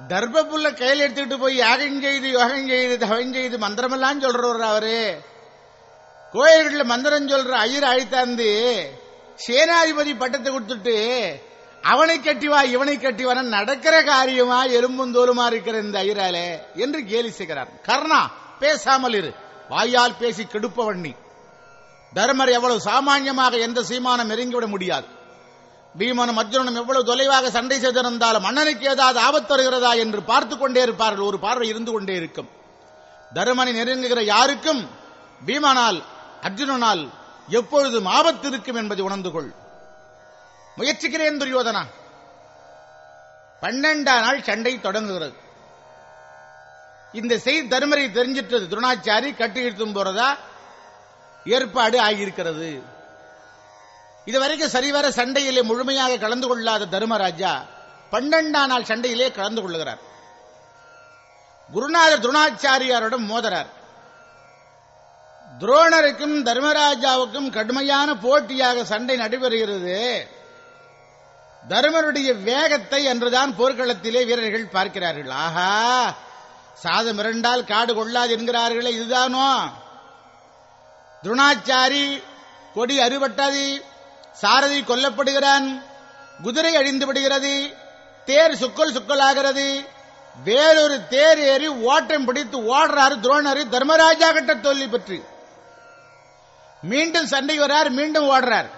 தர்பப்புல்ல கையில் எடுத்துக்கிட்டு போய் யாகம் செய்து யோகம் செய்து தவம் செய்து மந்திரமெல்லாம் சொல்றவர் அவரு. கோயில்கள்ல மந்திரம் சொல்ற ஐயர் அழைத்தாந்து சேனாதிபதி பட்டத்தை கொடுத்துட்டு அவனை கட்டிவா இவனை கட்டிவான நடக்கிற காரியமா எலும்பும் தோலுமா இருக்கிற இந்த ஐராலே என்று கேலி செய்கிறார். கர்ணா பேசாமல் இரு. வாயால் பேசி கெடுப்பவன் நீ. தர்மர் எவ்வளவு சாமானியமாக எந்த சீமானம் இறங்கிவிட முடியாது. பீமனும் அர்ஜுனனும் எவ்வளவு தொலைவாக சண்டை செய்திருந்தாலும் மன்னனுக்கு ஏதாவது ஆபத்து வருகிறதா என்று பார்த்து கொண்டே இருப்பார்கள். ஒரு பார்வை இருந்து கொண்டே இருக்கும். தருமனை நெருங்குகிற யாருக்கும் பீமனால் அர்ஜுனனால் எப்பொழுதும் ஆபத்து இருக்கும் என்பதை உணர்ந்து கொள். முயற்சிக்கிறேன் துரியோதனா. பன்னெண்டாம் நாள் சண்டை தொடங்குகிறது. இந்த செய்தி தருமரை தெரிஞ்சிட்டது. துரோணாச்சாரி கட்டி இழுத்தும் போறதா? ஏற்பாடு ஆகியிருக்கிறது. இதுவரைக்கும் சரிவர சண்டையிலே முழுமையாக கலந்து கொள்ளாத தர்மராஜா பன்னெண்டாம் நாள் சண்டையிலே கலந்து கொள்ளுகிறார். குருநாதர் துரோணாச்சாரியாரோட மோதறார். துரோணருக்கும் தர்மராஜாவுக்கும் கடுமையான போட்டியாக சண்டை நடைபெறுகிறது. தர்மருடைய வேகத்தை அன்றுதான் போர்க்களத்திலே வீரர்கள் பார்க்கிறார்கள். ஆஹா சாதம் இரண்டால் காடு கொள்ளாது என்கிறார்களே இதுதானோ? துரோணாச்சாரி கொடி அறுபட்டது சாரதி கொல்லப்படுகிறான் குதிரை அழிந்து விடுகிறது தேர் சுக்கல் சுக்கலாகிறது வேறொரு தேர் ஏறி ஓட்டம் பிடித்து ஓடுறாரு துரோணரு தர்மராஜா கட்ட தோல்வி பெற்று. மீண்டும் சண்டைக்கு வரார் மீண்டும் ஓடுறார்.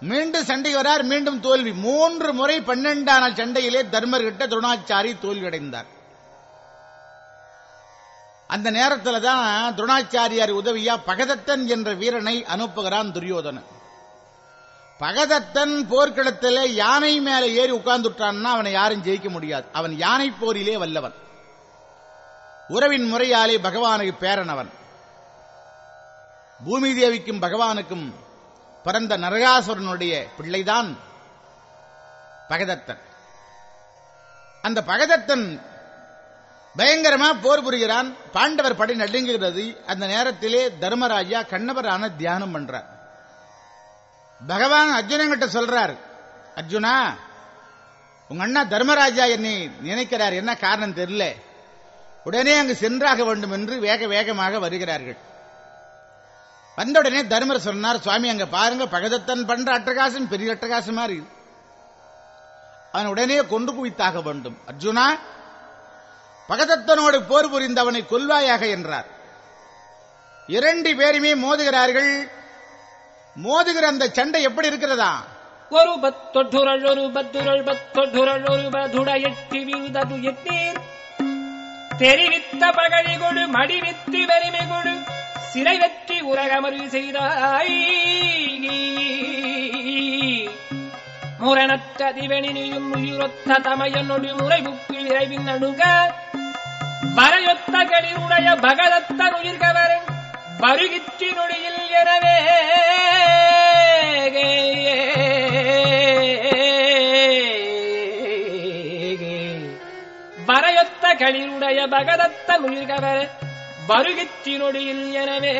மீண்டும் சண்டைக்கு வரார் மீண்டும் தோல்வி. மூன்று முறை பன்னெண்டாம் நாள் சண்டையிலே தர்மர் கிட்ட துரோணாச்சாரி தோல்வி அடைந்தார் அந்த நேரத்தில் தான் துரோணாச்சாரியார் உதவியா பகதத்தன் என்ற வீரனை அனுப்புகிறான் துரியோதனன். பகதத்தன் போர்க்களத்தில் யானை மேல ஏறி உட்கார்ந்துட்டான்னா அவனை யாரும் ஜெயிக்க முடியாது. அவன் யானை போரிலே வல்லவன். உறவின் முறையாலே பகவானுக்கு பேரனவன் பூமி தேவிக்கும் பகவானுக்கும் பிறந்த நரகாசுரனுடைய பிள்ளைதான் பகதத்தன். அந்த பகதத்தன் பயங்கரமா போர் புரிகிறான். பாண்டவர் படை நடுங்குகிறது. அந்த நேரத்திலே தர்மராஜா கண்ணவரான தியானம் பண்றார். பகவான் அர்ஜுனங்கிட்ட சொல்றார் அர்ஜுனா உங்க அண்ணா தர்மராஜா என்னை நினைக்கிறார். என்ன காரணம் தெரியல? உடனே அங்கு சென்றாக வேண்டும் என்று வேக வேகமாக வருகிறார்கள். வந்த உடனே தர்மர் சொன்னார் சுவாமி அங்க பாருங்க பகதத்தன் பண்ற அட்டகாசம் பெரிய அட்டகாசமா இருக்கு. அவன் உடனே கொண்டு குவித்தாக வேண்டும். அர்ஜுனா பகதத்தனோடு போர் புரிந்தவனை கொல்வாயாக என்றார். இரண்டு பேருமே மோதுகிறார்கள். மோதுகிற அந்த சண்டை எப்படி இருக்கிறதா? ஒரு பத்தொற்றுரள் ஒரு பத்துரள் பத்தொற்றுரள் ஒரு பதுட எட்டி வீழ்ந்தது எட்டீர் தெரிவித்த பகழி கொடு மடிவித்து வரிமை கொடு சிறை வெற்றி உலகமறிவு செய்தாய். முரணற்ற திவனினியும் உயிரொத்த தமையனொடு முறைவுக்கு விரைவின் அணுக. வரையொத்த களிருடைய பகதத்தன் உயிர்கவர் வருகிற்றி நொடியில் எனவே. வரையொத்த களிருடைய பகதத்தன் உயிர்கவர் வருகிற்றி எனவே.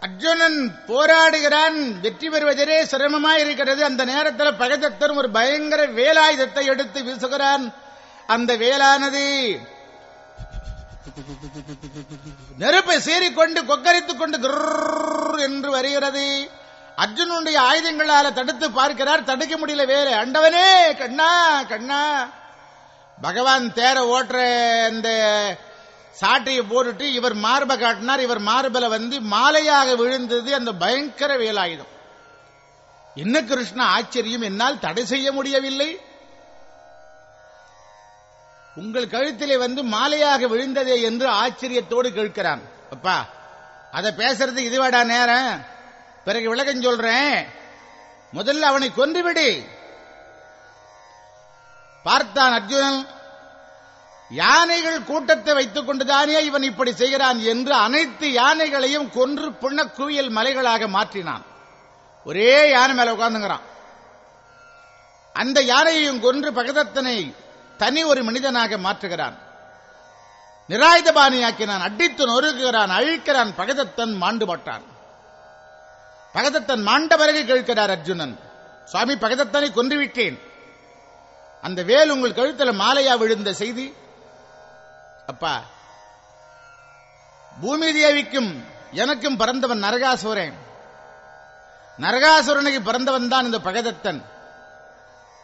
அர்ஜுனன் போராடுகிறான் வெற்றி பெறுவதே சிரமமாய் இருக்கிறது அந்த நேரத்தில் பகதத்தன் ஒரு பயங்கர வேலாயுதத்தை எடுத்து வீசுகிறான். அந்த வேலானது நெருப்பை சீறிக்கொண்டு கொக்கரித்துக் கொண்டு என்று வருகிறது. அர்ஜுனுடைய ஆயுதங்களால தடுத்து பார்க்கிறார். தடுக்க முடியல வேலை அண்டவனே கண்ணா கண்ணா. பகவான் தேர ஓட்டுற அந்த சாட்டையை போட்டுட்டு இவர் மார்பை காட்டினார். இவர் மார்பல வந்து மாலையாக விழுந்தது அந்த பயங்கர வேலாயுதம். என்ன கிருஷ்ணா ஆச்சரியம்? என்னால் தடை செய்ய முடியவில்லை. உங்கள் கழுத்திலே வந்து மாலையாக விழுந்ததே என்று ஆச்சரியத்தோடு கேட்கிறான். அப்பா அதை பேசுறது இதுவாடா நேரம். பிறகு விளக்கம் சொல்றேன். முதல்ல அவனை கொன்றுவிடு. பார்த்தான் அர்ஜுனன் யானைகள் கூட்டத்தை வைத்துக் கொண்டுதானே இவன் இப்படி செய்கிறான் என்று அனைத்து யானைகளையும் கொன்று புண்ண குவியல் மலைகளாக மாற்றினான். ஒரே யானை மேல உட்கார்ந்துங்கிறான். அந்த யானையையும் கொன்று பகதத்தனை தனி ஒரு மனிதனாக மாற்றுகிறான். நிராயுதபாணியாக்கினான் அடித்து நொறுக்குகிறான் அழிக்கிறான் பகதத்தன் மாண்டுபட்டான் பகதத்தன் மாண்ட பிறகு கேட்கிறார் அர்ஜுனன் சுவாமி பகதத்தனை கொன்றுவிட்டேன். அந்த வேல் உங்கள் கழுத்துல மாலையா விழுந்த செய்தி? அப்பா பூமி தேவிக்கும் எனக்கும் பிறந்தவன் நரகாசுரன். நரகாசுரனுக்கு பிறந்தவன் தான் இந்த பகதத்தன்.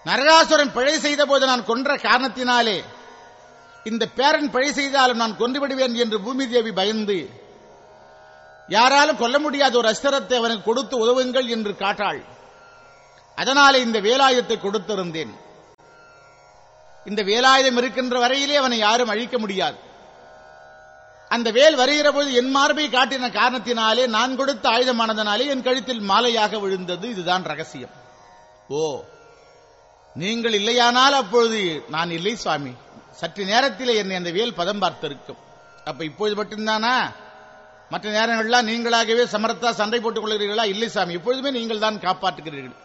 நரகாசுரன் பிழை செய்த போது நான் கொன்ற காரணத்தினாலே இந்த பேரன் பிழை செய்தாலும் நான் கொன்றுவிடுவேன் என்று பூமி தேவி பயந்து யாராலும் கொல்ல முடியாத ஒரு அஸ்திரத்தை அவனுக்கு கொடுத்து உதவுங்கள் என்று காட்டாள். அதனாலே இந்த வேலாயுதத்தை கொடுத்திருந்தேன். இந்த வேலாயுதம் இருக்கின்ற வரையிலே அவனை யாரும் அழிக்க முடியாது. அந்த வேல் வருகிற போது என் மார்பை காட்டின காரணத்தினாலே நான் கொடுத்த ஆயுதமானதனாலே என் கழுத்தில் மாலையாக விழுந்தது. இதுதான் ரகசியம். ஓ நீங்கள் இல்லையானால் அப்பொழுது நான் இல்லை சுவாமி. சற்று நேரத்திலே என்னை அந்த வேல் பதம் பார்த்திருக்கும். அப்ப இப்பொழுது மட்டும்தானா? மற்ற நேரங்கள்லாம் நீங்களாகவே சமரத்தா சண்டை போட்டுக் கொள்கிறீர்களா இல்லை சாமி எப்பொழுதுமே நீங்கள் தான் காப்பாற்றுகிறீர்கள்.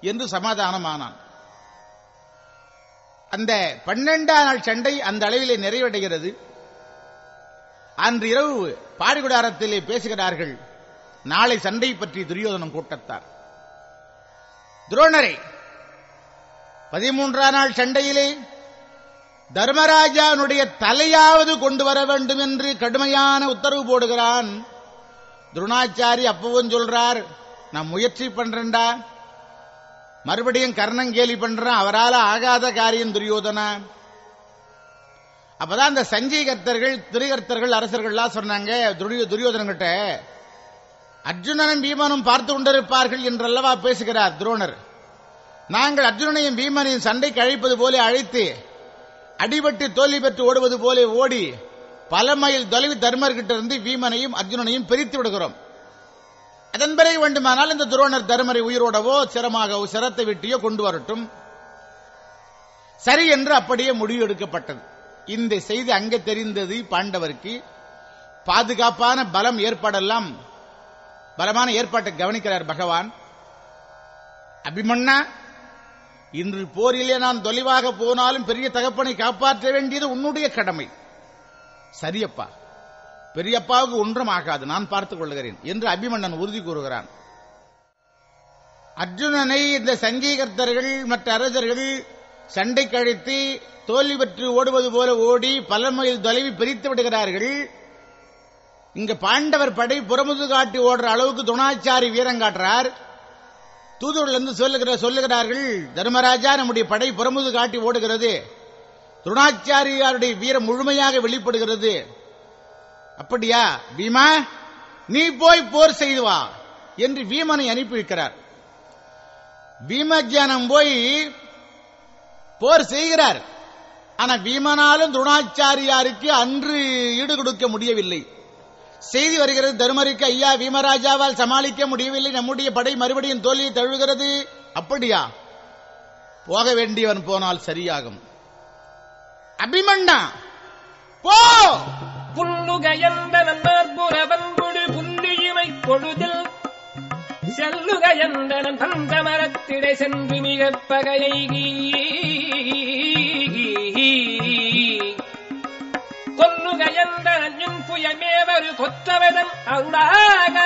என்று சமாதானமானான். அந்த பன்னெண்டாம் நாள் சண்டை அந்த அளவிலே நிறைவடைகிறது. அன்று இரவு பாடிகுடாரத்திலே பேசுகிறார்கள் நாளை சண்டை பற்றி துரியோதனம் கூட்டத்தார். துரோணரை பதிமூன்றாம் நாள் சண்டையிலே தர்மராஜானுடைய தலையாவது கொண்டு வர வேண்டும் என்று கடுமையான உத்தரவு போடுகிறான். துருணாச்சாரி அப்பவும் சொல்றார் நான் முயற்சி பண்றேன்டா. மறுபடியும் கர்ணம் கேலி பண்றேன். அவரால் ஆகாத காரியம் துரியோதனா. அப்பதான் அந்த சஞ்சீகர்த்தர்கள் திரிகர்த்தர்கள் அரசர்கள்லாம் சொன்னாங்க துரியோ- துரியோதனங்கிட்ட அர்ஜுனனும் பீமனும் பார்த்து கொண்டிருப்பார்கள் என்றல்லவா பேசுகிறார் துரோணர். நாங்கள் அர்ஜுனனையும் பீமனையும் சண்டைக்கு அழைப்பது போல அழைத்து அடிபட்டு தோல்வி பெற்று ஓடுவது போல ஓடி பல மைல் தொலைவு தர்மர்கிட்ட இருந்து பீமனையும் அர்ஜுனனையும் பிரித்து விடுகிறோம். அதன் பிறகு வேண்டுமானால் இந்த துரோணர் தர்மரை உயிரோடவோ சிரமாகவோ சிரத்தை வெட்டியோ கொண்டு வரட்டும். சரி என்று அப்படியே முடிவு எடுக்கப்பட்டது. இந்த செய்தி அங்கே தெரிந்தது பாண்டவருக்கு. பாதுகாப்பான பலம் ஏற்பாடெல்லாம் பலமான ஏற்பாட்டை கவனிக்கிறார் பகவான். அபிமன்னா இன்று போரிலே நான் தொலைவாக போனாலும் பெரிய தகப்பனை காப்பாற்ற வேண்டியது உன்னுடைய கடமை. சரியப்பா. பெரியப்பாவுக்கு ஒன்றும் ஆகாது நான் பார்த்துக் கொள்கிறேன் என்று அபிமன்னன் உறுதி கூறுகிறான். அர்ஜுனனை இந்த சங்கீகர்த்தர்கள் மற்ற அரசர்கள் சண்டை கழித்து தோல்வி பெற்று ஓடுவது போல ஓடி பல மைல் தொலைவி பிரித்து விடுகிறார்கள். இங்க பாண்டவர் படை புறமுது காட்டி ஓடுற அளவுக்கு துணாச்சாரி வீரம் காட்டுறார். தூதுவர்கள் சொல்லுகிற சொல்லுகிறார்கள் தர்மராஜா நம்முடைய படை புறமுது காட்டி ஓடுகிறது. துணாச்சாரியாருடைய வீரம் முழுமையாக வெளிப்படுகிறது. அப்படியா? பீமா நீ போய் போர் செய்து வா என்று பீமனை அனுப்பி வைக்கிறார். பீமஜானம் போய் போர் செய்கிறார். ஆனா பீமனாலும் துருணாச்சாரியாருக்கு அன்று ஈடு கொடுக்க முடியவில்லை. செய்தி வருகிறது தருமருக்கு ஐயா வீமராஜாவால் சமாளிக்க முடியவில்லை நம்முடைய படை மறுபடியும் தோல்வியை தழுவுகிறது. அப்படியா? போக வேண்டியவன் போனால் சரியாகும். அபிமன்னா போ! புல்லுக எந்த நன்னார்புறவன்புடு புல்லியுமை கொழுதில் செல்லுக சென்று மிக பகையை கொல்லுகையந்த எந்தனன் புயமேவரு கொற்றவதன் அருளாக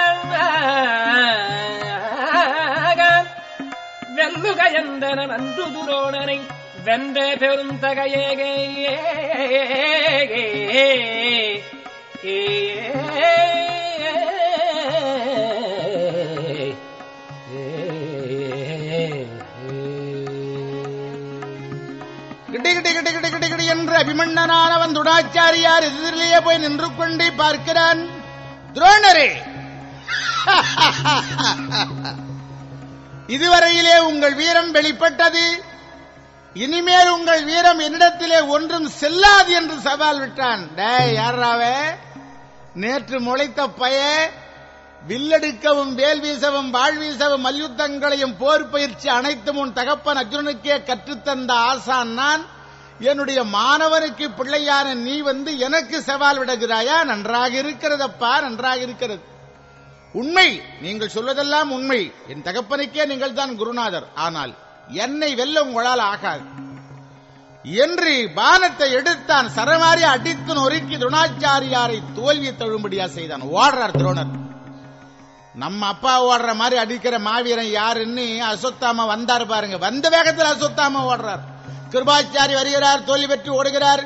வெல்லுகையந்தன எந்தனன் அன்று துரோணனை வென்ற பெரும் தகையேகே ஏ கிட்டி கிட்டி கிட்டி கிட்டி கிட்டி கிட்டி என்று அபிமன்னனானவன் துடாச்சாரியார் எதிரிலேயே போய் நின்று கொண்டு பார்க்கிறான். துரோணரே! இதுவரையிலே உங்கள் வீரம் வெளிப்பட்டது. இனிமேல் உங்கள் வீரம் என்னிடத்திலே ஒன்றும் செல்லாது என்று சவால் விட்டான். டே யாராவே நேற்று முளைத்த பய வில்லெடுக்கவும் வேல் வீசவும் வாழ் வீசவும் மல்யுத்தங்களையும் போர் பயிற்சி அனைத்தும் உன் தகப்பன் அர்ஜுனனுக்கே கற்றுத்தந்த ஆசான் நான். என்னுடைய மாணவனுக்கு பிள்ளையான நீ வந்து எனக்கு சவால் விடுகிறாயா? நன்றாக இருக்கிறதப்பா நன்றாக இருக்கிறது. உண்மை நீங்கள் சொல்வதெல்லாம் உண்மை. என் தகப்பனுக்கே நீங்கள் தான் குருநாதர். ஆனால் என்னை வெல்ல உங்களால் ஆகாது. என்று பானத்தை எடுத்தான் சரமாரி அடித்து நொறுக்கி துணாச்சாரியாரை தோல்வி தழும்படியா செய்தான். ஓடுறார் துரோணர். நம்ம அப்பா ஓடுற மாதிரி அடிக்கிற மாவீரன் யாருன்னு அசுத்தாம வந்தார் பாருங்க. வந்த வேகத்தில் அசுத்தாம ஓடுறார். கிருபாச்சாரி வருகிறார் தோல்வி பெற்று ஓடுகிறார்.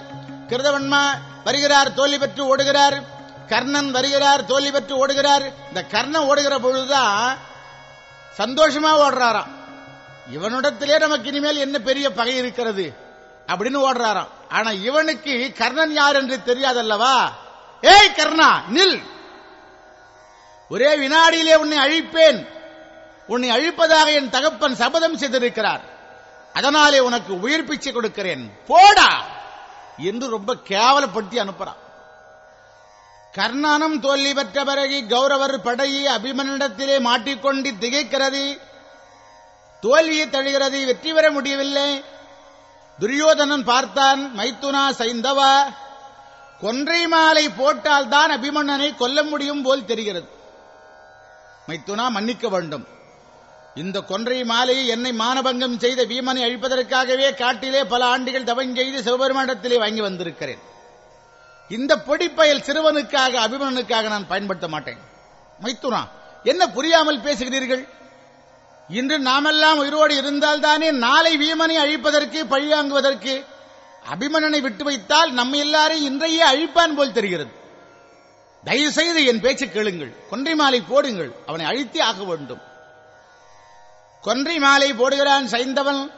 கிருதவன்மா வருகிறார் தோல்வி பெற்று ஓடுகிறார். கர்ணன் வருகிறார் தோல்வி பெற்று ஓடுகிறார். இந்த கர்ணன் ஓடுகிற பொழுதுதான் சந்தோஷமா ஓடுறாராம். இவனிடத்திலே நமக்கு இனிமேல் என்ன பெரிய பகை இருக்கிறது அப்படின்னு ஓடுறாராம். ஆனா இவனுக்கு கர்ணன் யார் என்று தெரியாதல்லவா? ஏய் கர்ணா நில். ஒரே வினாடியிலே உன்னை அழிப்பேன். உன்னை அழிப்பதாக என் தகப்பன் சபதம் செய்திருக்கிறார். அதனாலே உனக்கு உயிர் பிச்சை கொடுக்கிறேன். போடா! என்று ரொம்ப கேவலப்படுத்தி அனுப்புறான். கர்ணனும் தோல்வி பெற்ற பிறகு கௌரவர் படையை அபிமனிடத்திலே மாட்டிக்கொண்டு திகைக்கிறது. தோல்வியை தழுகிறது வெற்றி பெற முடியவில்லை. துரியோதனன் பார்த்தான் மைத்துனா சைந்தவா கொன்றை மாலை போட்டால் தான் அபிமன்னனை கொல்ல முடியும் போல் தெரிகிறது. மைத்துனா மன்னிக்க வேண்டும். இந்த கொன்றை மாலையை என்னை மானபங்கம் செய்த வீமனை அழிப்பதற்காகவே காட்டிலே பல ஆண்டுகள் தவம் செய்து சிவபெருமானிடத்திலே வாங்கி வந்திருக்கிறேன். இந்த பொடிப்பயல் சிறுவனுக்காக அபிமனுக்காக நான் பயன்படுத்த மாட்டேன். மைத்துனா என்ன புரியாமல் பேசுகிறீர்கள்? இன்று நாமெல்லாம் உயிரோடு இருந்தால்தானே நாளை வீமனை அழிப்பதற்கு பழியாங்குவதற்கு அபிமனனை விட்டு வைத்தால் நம்ம எல்லாரையும் இன்றையே அழிப்பான் போல் தெரிகிறது. தயவு செய்து என் பேச்சு கேளுங்கள். கொன்றை மாலை போடுங்கள். அவனை அழித்தே ஆக வேண்டும். கொன்றை மாலை போடுகிறான் சைந்தவன்.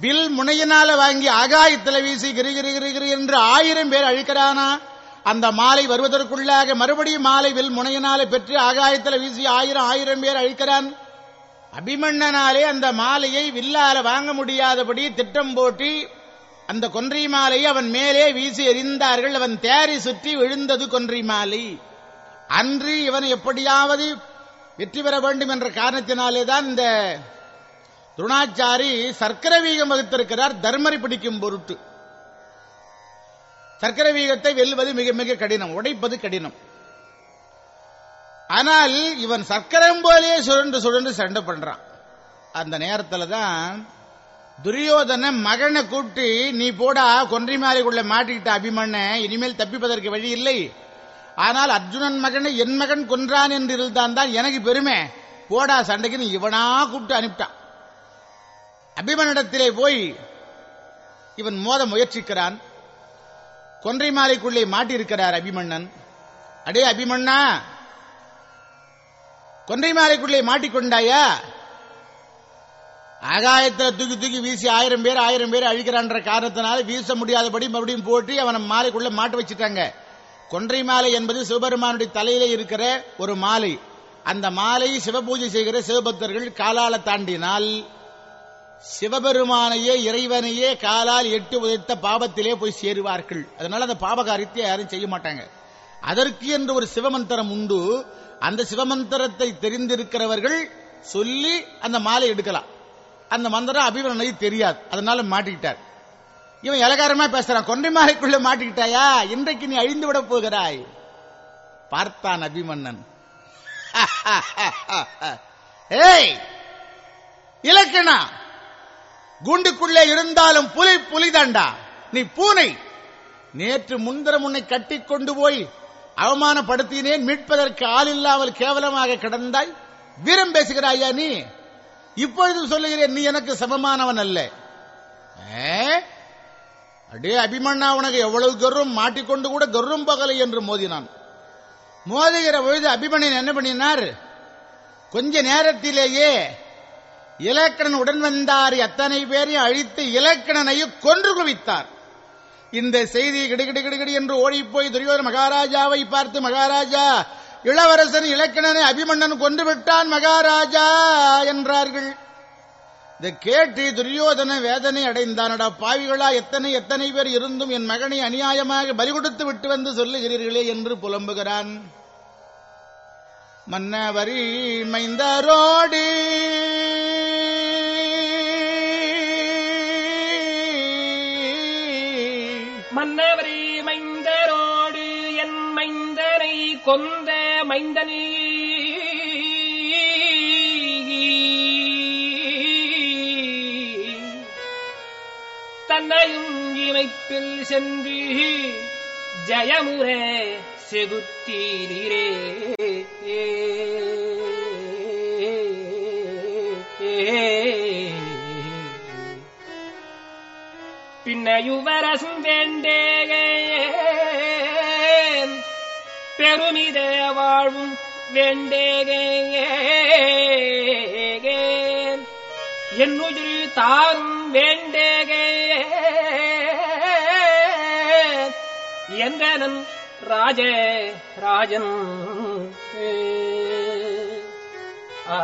வில் முனையினால வாங்கி ஆகாயத்தில் வீசி கிரி கிரி கிரி கிரி என்று ஆயிரம் பேர் அழிக்கிறானா? அந்த மாலை வருவதற்குள்ளாக மறுபடியும் மாலை வில் முனையினால பெற்று ஆகாயத்தில் வீசி ஆயிரம் ஆயிரம் பேர் அழிக்கிறான். அபிமன்னனாலே அந்த மாலையை வில்லால வாங்க முடியாதபடி திட்டம் போட்டி அந்த கொன்றை மாலையை அவன் மேலே வீசி எறிந்தார்கள். அவன் தேரை சுற்றி விழுந்தது கொன்றை மாலை அன்று இவன் எப்படியாவது வெற்றி பெற வேண்டும் என்ற காரணத்தினாலே தான் இந்த துருணாச்சாரி சர்க்கர வீகம் வகுத்திருக்கிறார். தர்மரை பிடிக்கும் பொருட்டு. சர்க்கர வீகத்தை வெல்வது மிக மிக கடினம் உடைப்பது கடினம். ஆனால் இவன் சர்க்கரம் போலே சுழன்று சுழன்று சண்டை பண்றான். அந்த நேரத்துல தான் துரியோதன மகனை கூப்பிட்டு நீ போடா கொன்றை மாலைக்குள்ள மாட்டிக்கிட்ட அபிமன்ன இனிமேல் தப்பிப்பதற்கு வழி இல்லை. ஆனால் அர்ஜுனன் மகனை என் மகன் கொன்றான் என்று இருந்தான் தான் எனக்கு பெருமை. போடா சண்டைக்கு நீ இவனா கூப்பிட்டு அனுப்பிட்டான் அபிமனிடத்திலே போய் இவன் மோத முயற்சிக்கிறான். கொன்றை மாலைக்குள்ளே மாட்டியிருக்கிறார் அபிமன்னன். அடே அபிமன்னா! கொன்றை மாலைக்குள்ளே மாட்டிக்கொண்டாயா? ஆகாயத்தில் தூக்கி தூக்கி வீசி ஆயிரம் பேர் ஆயிரம் பேர் அழிக்கிறான்ற காரணத்தினால வீச முடியாதபடி மறுபடியும் போட்டு அவனை மாலைக்குள்ள மாட்டு வச்சுட்டாங்க. கொன்றை மாலை என்பது சிவபெருமானுடைய தலையில இருக்கிற ஒரு மாலை. அந்த மாலை சிவபூஜை செய்கிற சிவபக்தர்கள் காலால தாண்டினால் சிவபெருமானையே இறைவனையே காலால் எட்டு உதைத்த பாபத்திலே போய் சேருவார்கள். அதனால அந்த பாபகாரியத்தை யாரும் செய்ய மாட்டாங்க. அதற்கு என்று ஒரு சிவமந்திரம் உண்டு. அந்த சிவமந்திரத்தை தெரிந்திருக்கிறவர்கள் சொல்லி அந்த மாலை எடுக்கலாம். அந்த மந்திரம் அபிமன்யனுக்கு தெரியாது. அதனால மாட்டிக்கிட்டார். இவன் இலகாரமா பேசுறான். கொன்றை மாலைக்குள்ள மாட்டிக்கிட்டாயா? இன்றைக்கு நீ அழிந்து விட போகிறாய். பார்த்தான் அபிமன்னன் ஏய் இலக்கணா குண்டுக்குள்ளே இருந்தாலும் புலி புலிதாண்டா? நீ பூனை. நேற்று முந்திரம் உன்னை கட்டிக் கொண்டு போய் அவமானப்படுத்தினேன். மீட்பதற்கு ஆள் இல்லாமல் கேவலமாக கிடந்தாய். வீரம் பேசுகிறாயா நீ? இப்பொழுது சொல்லுகிறேன் நீ எனக்கு சமமானவன் அல்ல. ஏ? அடே அபிமன்னா உனக்கு எவ்வளவு கர்வம்? மாட்டிக்கொண்டு கூட கர்வம் பகலை என்று மோதினான். மோதுகிற பொழுது அபிமன்யன் என்ன பண்ணினார்? கொஞ்ச நேரத்திலேயே இலக்கணன் உடன் வந்தார். அத்தனை பேரையும் அழித்து இலக்கணனையும் கொன்று குவித்தார். இந்த செய்தி கிடுகிடு கிடுகிடு என்று ஓடிப்போய் துரியோதன மகாராஜாவை பார்த்து மகாராஜா இளவரசன் இலக்கணனை அபிமன்னன் கொண்டு விட்டான் மகாராஜா என்றார்கள். இதை கேட்டு துரியோதன வேதனை அடைந்தானடா. பாவிகளா எத்தனை எத்தனை பேர் இருந்தும் என் மகனை அநியாயமாக பலி கொடுத்து விட்டு வந்து சொல்லுகிறீர்களே என்று புலம்புகிறான். மன்னவரி மைந்தரோடி மன்னவரி மைந்தரோடு என் மைந்தனை கொந்த மைந்தனே. தன்னையும் இமைப்பில் சென்று ஜயமுரே செகுத்தீரே பின்னையுவரசும் வேண்டேயே பெருமித வாழ்வும் வேண்டேகேன் என்னுயிர் தாரும் வேண்டேகேன் என்றனன் ராஜ ராஜன் ஆ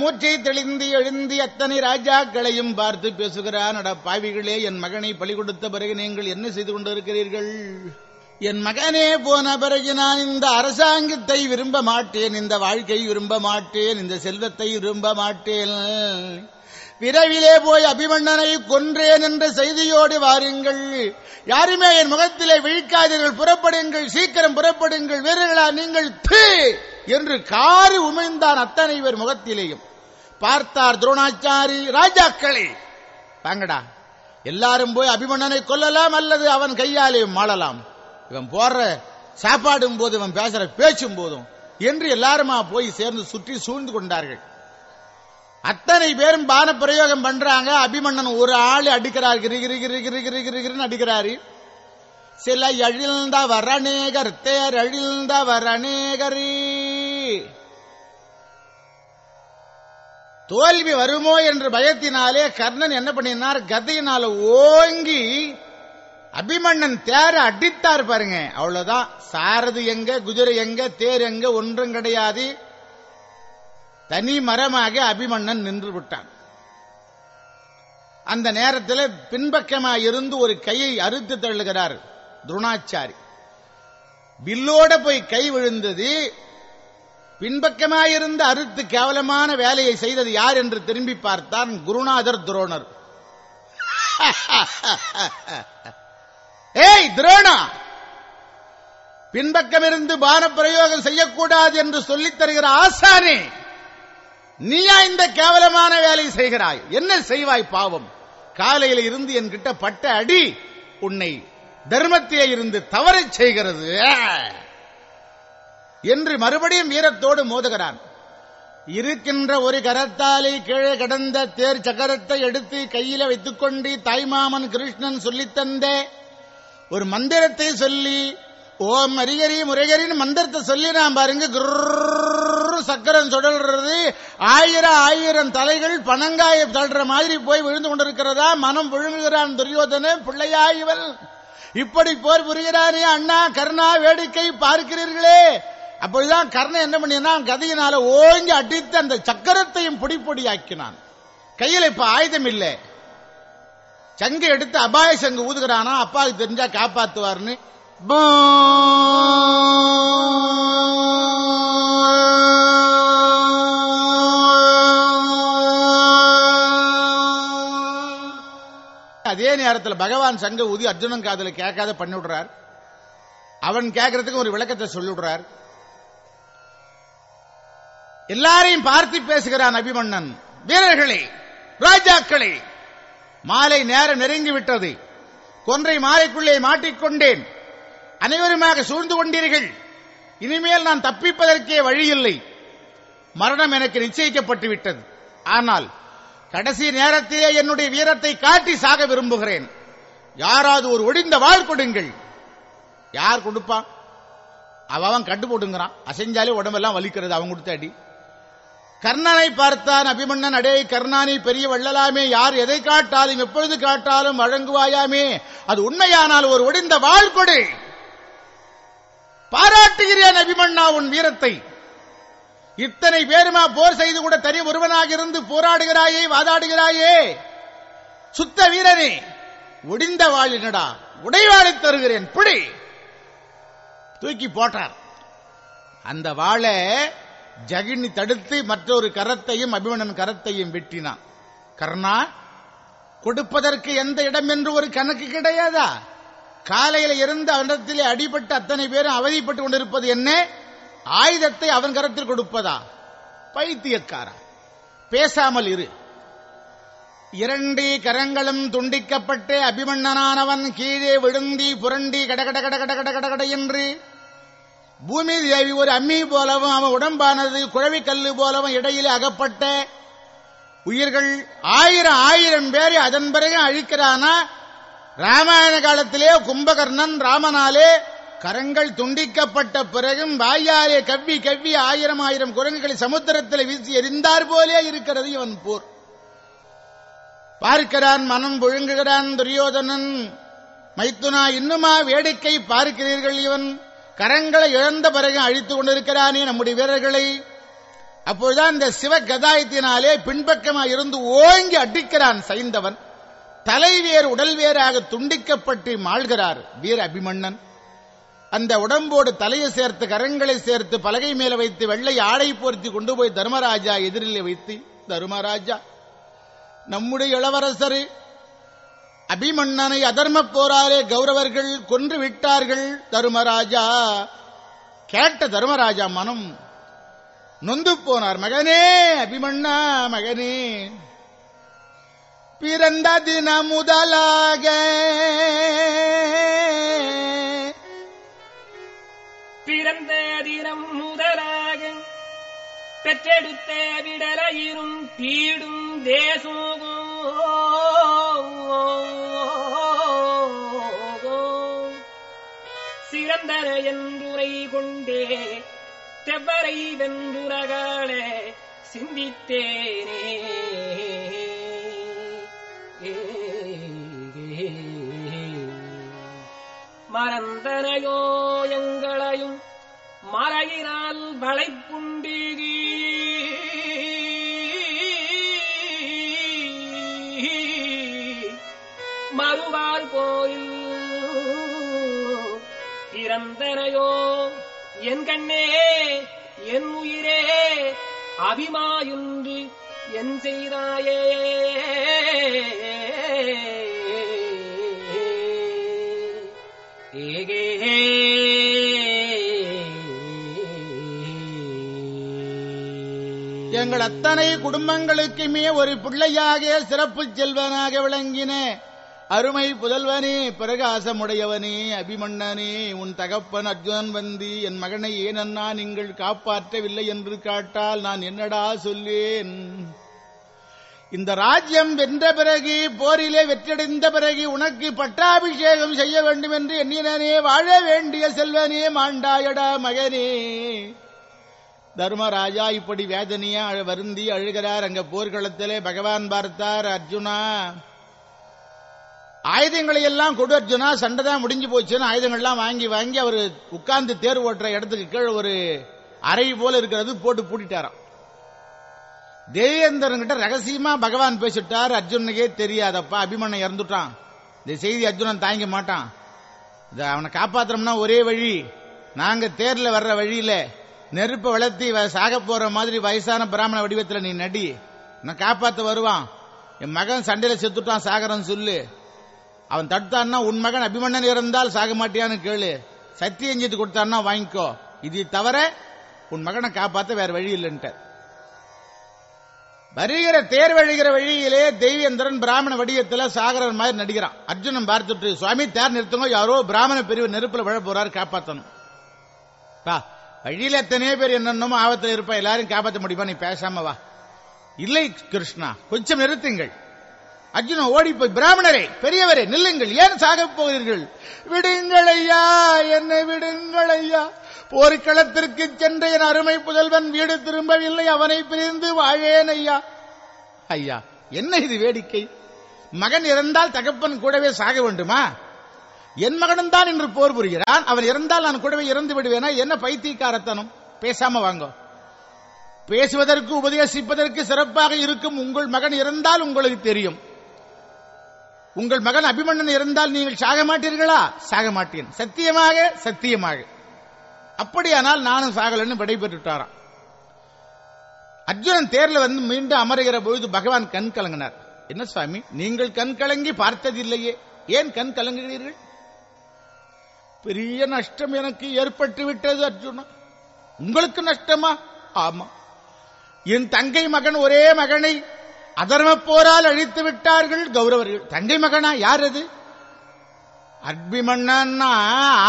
மூச்சை தெளிந்து எழுந்தி அத்தனை ராஜாக்களையும் பார்த்து பேசுகிறான் அட பாவிகளே என் மகனை பலி கொடுத்த பிறகு நீங்கள் என்ன செய்து கொண்டிருக்கிறீர்கள்? என் மகனே போன பிறகு நான் இந்த அரசாங்கத்தை விரும்ப மாட்டேன் இந்த வாழ்க்கை விரும்ப மாட்டேன் இந்த செல்வத்தை விரும்ப மாட்டேன். விரைவிலே போய் அபிமன்னனை கொன்றேன் என்ற செய்தியோடு வாருங்கள். யாருமே என் முகத்திலே விழிக்காதீர்கள் புறப்படுங்கள் சீக்கிரம் புறப்படுங்கள் வீரர்களா நீங்கள் தீ! என்று காரு உமிழ்ந்தான் அத்தனை பேர் முகத்திலேயும். பார்த்தார் துரோணாச்சாரி ராஜாக்களே. வாங்கடா. எல்லாரும் போய் அபிமன்னனை கொல்லலாம் அல்லது அவன் கையாலே மாளலாம். இவன் போடுற சாப்பாடும் போது இவன் பேசுற பேச்சும் போதும். என்று எல்லாருமா போய் சேர்ந்து சுற்றி சூழ்ந்து கொண்டார்கள். அத்தனை பேரும் பான பிரயோகம் பண்றாங்க. அபிமன்னன் ஒரு ஆள் அடிக்கிறார். கிரி கிரி கிரி கிரி கிரி அடிக்கிறாரு. சில எழில்ந்த வரநேகர் தேர் எழில்ந்த வரநேகரி தோல்வி வருமோ என்று பயத்தினாலே கர்ணன் என்ன பண்ணினார்? கதையினால ஓங்கி அபிமன்னன் தேர அடித்தார் பாருங்க. அவ்வளவுதான். சாரது எங்க குதிரை எங்க தேர் எங்க ஒன்றும் கிடையாது. தனி மரமாக அபிமன்னன் நின்று விட்டான். அந்த நேரத்தில் பின்பக்கமாக இருந்து ஒரு கையை அறுத்து தள்ளுகிறார் துரோணாச்சாரி. வில்லோட போய் கை விழுந்தது. பின்பக்கமாயிருந்து அறுத்து கேவலமான வேலையை செய்தது யார் என்று திரும்பி பார்த்தான் குருநாதர் துரோணர். ஏய் துரோணா! பின்பக்கமிருந்து பான பிரயோகம் செய்யக்கூடாது என்று சொல்லித் தருகிற ஆசானே நீயா இந்த கேவலமான வேலையை செய்கிறாய்? என்ன செய்வாய் பாவம்? காலையில இருந்து என்கிட்ட பட்ட அடி உன்னை தர்மத்திலே இருந்து தவறச் செய்கிறது. என்று மறுபடியும் வீரத்தோடு மோதுகிறான். இருக்கின்ற ஒரு கரத்தாலே கீழே கடந்த தேர் சக்கரத்தை எடுத்து கையில வைத்துக்கொண்டு தாய்மாமன் கிருஷ்ணன் சொல்லித்தந்த ஒரு மந்திரத்தை சொல்லி ஓம் அரிகரி முருகரின் மந்திரத்தை சொல்லி நாம் பாருங்க. குர்ரு சக்கரம் சுடல்றது. ஆயிரம் ஆயிரம் தலைகள் பனங்காய தள்ளுற மாதிரி போய் விழுந்து கொண்டிருக்கிறதா? மனம் விழுங்குகிறான் துரியோதன பிள்ளையாயிவன் இப்படி போர் புரிகிறானே அண்ணா கருணா வேடிக்கை பார்க்கிறீர்களே. அப்பொழுதுதான் கர்ணன் என்ன பண்ணினான்? கதையினால ஓங்கி அடித்து அந்த சக்கரத்தையும் பொடி பொடியாக்கினான் கையில் இப்ப ஆயுதம் இல்லை. சங்கு எடுத்து அபாய சங்கு ஊதுகிறானா? அப்பாவுக்கு தெரிஞ்சா காப்பாத்துவார்னு. அதே நேரத்தில் பகவான் சங்க ஊதி அர்ஜுனன் காதல கேட்காத பண்ணிவிடுறார். அவன் கேட்கறதுக்கு ஒரு விளக்கத்தை சொல்லிவிடுறார். எல்லாரையும் பார்த்து பேசுகிறான் அபிமன்னன் வீரர்களே ராஜாக்களே மாலை நேரம் நெருங்கி விட்டது. கொன்றை மாலைக்குள்ளே மாட்டிக்கொண்டேன். அனைவருமாக சூழ்ந்து கொண்டீர்கள். இனிமேல் நான் தப்பிப்பதற்கே வழியில்லை. மரணம் எனக்கு நிச்சயிக்கப்பட்டு விட்டது. ஆனால் கடைசி நேரத்திலே என்னுடைய வீரத்தை காட்டி சாக விரும்புகிறேன். யாராவது ஒரு ஒடிந்த வாழ் கொடுங்கள். யார் கொடுப்பான் அவன் அவன் கட்டு போட்டுங்கிறான். அசைஞ்சாலே உடம்பெல்லாம் வலிக்கிறது. அவன் கொடுத்த அடி. கர்ணனை பார்த்தான் அபிமன்னன் அடே கர்ணானி பெரிய வள்ளலாமே யார் எதை காட்டாலும் எப்பொழுது காட்டாலும் வழங்குவாயாமே அது உண்மையானால் ஒரு ஒடிந்த வாழ் கொடு பாராட்டுகிறேன் அபிமன்னா உன் வீரத்தை. இத்தனை பேருமா போர் செய்து கூட தனி ஒருவனாக இருந்து போராடுகிறாயே வாதாடுகிறாயே. சுத்த வீரனே ஒடிந்த வாழினடா உடைவாளை தருகிறேன் பிடி தூக்கி போட்டார். அந்த வாழை ஜகினி தடுத்து மற்றொரு கரத்தையும் அபிமன்னன் கரத்தையும் வெட்டினான். கர்ணா கொடுப்பதற்கு எந்த இடம் என்று ஒரு கணக்கு கிடையாதா? காலையில இருந்து அவனிடத்திலே அடிபட்டு அத்தனை பேரும் அவதிப்பட்டு கொண்டிருப்பது என்ன? ஆயுதத்தை அவன் கரத்தில் கொடுப்பதா? பைத்தியக்காரா. பேசாமல் இரு. இரண்டு கரங்களும் துண்டிக்கப்பட்டு அபிமன்னனானவன் கீழே விழுந்தி புரண்டி கடகட கடகட கடகட கட என்று பூமி தேவி ஒரு அம்மி போலவும் அவன் உடம்பானது குழவி கல்லு போலவும் இடையிலே அகப்பட்ட உயிர்கள் ஆயிரம் ஆயிரம் பேரை அதன் பிறகு அழிக்கிறானா? ராமாயண காலத்திலே கும்பகர்ணன் ராமனாலே கரங்கள் துண்டிக்கப்பட்ட பிறகும் வாயாலே கவ்வி கவ்வி ஆயிரம் ஆயிரம் குரங்குகளை சமுத்திரத்தில் வீசி எரிந்தார் போலே இருக்கிறது இவன் போர். பார்க்கிறான் மனம் புழுங்குகிறான் துரியோதனன். மைத்துனா இன்னுமா வேடிக்கை பார்க்கிறீர்கள் இவன்? கரங்களை இழந்த பிறகு அழித்துக் கொண்டிருக்கிறானே நம்முடைய வீரர்களை. அப்பொழுதுதான் இந்த சிவ கதாயத்தினாலே பின்பக்கமாக இருந்து ஓங்கி அடிக்கிறான் சைந்தவன். தலைவேர் உடல் வேறாக துண்டிக்கப்பட்டு மாழ்கிறார் வீர அபிமன்னன். அந்த உடம்போடு தலையை சேர்த்து கரங்களை சேர்த்து பலகை மேல வைத்து வெள்ளை ஆடை போர்த்தி கொண்டு போய் தர்மராஜா எதிரிலே வைத்து தர்மராஜா நம்முடைய இளவரசரு அபிமன்னனை அதர்ம போராலே கௌரவர்கள் கொன்று விட்டார்கள் தருமராஜா. கேட்ட தருமராஜா மனம் நொந்து போனார். மகனே அபிமன்னா மகனே பிறந்த தின முதலாக பிறந்த தினம் முதலாக பெற்றெடுத்த விடலையிலும் பீடும் தேசோகோ. சிறந்தன என்றுரை கொண்டே செவ்வரை வென்றுரகாலே சிந்தித்தேனே. மறந்தனையோ எங்களையும் மறையினால் வளைப்புண்டீகி. மறுவார் கோயில் பிறந்தனையோ என் கண்ணே என் உயிரே அபிமாயுன்று என் செய்தாயே. ஏகே. எங்கள் அத்தனை குடும்பங்களுக்குமே ஒரு பிள்ளையாக சிறப்பு செல்வனாக விளங்கின அருமை புதல்வனே பிரகாசமுடையவனே அபிமன்னனே உன் தகப்பன் அர்ஜுனன் வந்து என் மகனை ஏனன்னா நீங்கள் காப்பாற்றவில்லை என்று காட்டால் நான் என்னடா சொல்வேன் இந்த ராஜ்யம் வென்ற பிறகு போரிலே வெற்றடைந்த பிறகு உனக்கு பட்டாபிஷேகம் செய்ய வேண்டும் என்று எண்ணினனே வாழ வேண்டிய செல்வனே மாண்டாயடா மகனே. தர்மராஜா இப்படி வேதனையா அழ- வருந்தி அழுகிறார். அங்க போர்க்களத்திலே பகவான் பார்த்தார் அர்ஜுனா ஆயுதங்களை எல்லாம் கொடு அர்ஜுனா சண்டை தான் முடிஞ்சு போச்சுன்னு ஆயுதங்கள்லாம் வாங்கி வாங்கி அவர் உட்கார்ந்து தேர் ஓட்டுற இடத்துக்கு கீழே ஒரு அறை போல இருக்கிறது போட்டு பூட்டிட்டாராம். தேவேந்திரன்கிட்ட ரகசியமா பகவான் பேசிட்டார் அர்ஜுனுக்கே தெரியாதப்பா அபிமன்னன் இறந்துட்டான். இந்த செய்தி அர்ஜுனன் தாங்க மாட்டான். இத அவனை காப்பாத்துறோம்னா ஒரே வழி நாங்க தேர்ல வர்ற வழியில நெருப்பை வளர்த்தி வ- சாக போற மாதிரி வயசான பிராமண வடிவத்துல நீ நடி. நான் காப்பாத்த வருவான். என் மகன் சண்டையில செத்துட்டான் சாகரன் சொல்லு. அவன் தடுத்தான்னா உன் மகன் அபிமன்னன் இருந்தால் சாக மாட்டியான்னு கேளு. சத்தியம் செய்து கொடுத்தான்னா வாங்கிக்கோ. இது தவிர உன் மகனை காப்பாத்த வேற வழி இல்லைன்ட்டு வருகிற தேர் வழிகிற வழியிலே தெய்வேந்திரன் பிராமண வடிவத்தில் சாகரன் மாதிரி நடிக்கிறான். அர்ஜுனன் பார்த்துட்டு சுவாமி தேர் நிறுத்துங்க. யாரோ பிராமண பிரிவு நெருப்புல விழ போறாரு காப்பாற்றணும் பா வழியில எத்தனையோ பேர் என்னென்னமோ ஆபத்தில் இருப்பா. எல்லாரும் காப்பாற்ற முடியுமா? நீ பேசாம வா. இல்லை கிருஷ்ணா கொஞ்சம் நிறுத்துங்கள். அர்ஜுனன் ஓடி போய் பிராமணரே பெரியவரே நில்லுங்கள். ஏன் சாகப் போகிறீர்கள்? விடுங்கள் ஐயா என்னை விடுங்கள் ஐயா போர்க்களத்திற்கு சென்ற என் அருமை புதல்வன் வீடு திரும்பவில்லை அவனை பிரிந்து வாழேன் ஐயா. ஐயா என்ன இது வேடிக்கை? மகன் இறந்தால் தகப்பன் கூடவே சாக வேண்டுமா? என் மகனும் தான் இன்று போர் புரிகிறான். அவன் இறந்தால் நான் கூடவே இறந்து விடுவேனா? என்ன பைத்தியக்காரத்தனம்? பேசாம வாங்க. பேசுவதற்கு உபதேசிப்பதற்கு சிறப்பாக இருக்கும் உங்கள் மகன் இறந்தால் உங்களுக்கு தெரியும். உங்கள் மகன் அபிமன்னன் இருந்தால் நீங்கள் சாக மாட்டீர்களா? சாக மாட்டேன். சத்தியமாக சத்தியமாக. அப்படியானால் நானும் சாகலன்னு விடைபெற்றுட்டாராம். அர்ஜுனன் தேர்ல வந்து மீண்டும் அமருகிற பொழுது பகவான் கண் கலங்கினார். என்ன சுவாமி நீங்கள் கண் கலங்கி பார்த்ததில்லையே. ஏன் கண் கலங்குகிறீர்கள்? பெரிய நஷ்டம் எனக்கு ஏற்பட்டு விட்டது அர்ஜுனா. உங்களுக்கு நஷ்டமா? ஆமா. என் தங்கை மகன் ஒரே மகனை அதர்ம போரால் அழித்து விட்டார்கள் கௌரவர்கள். தங்கை மகனா யார் அது? அட்பிமன்னா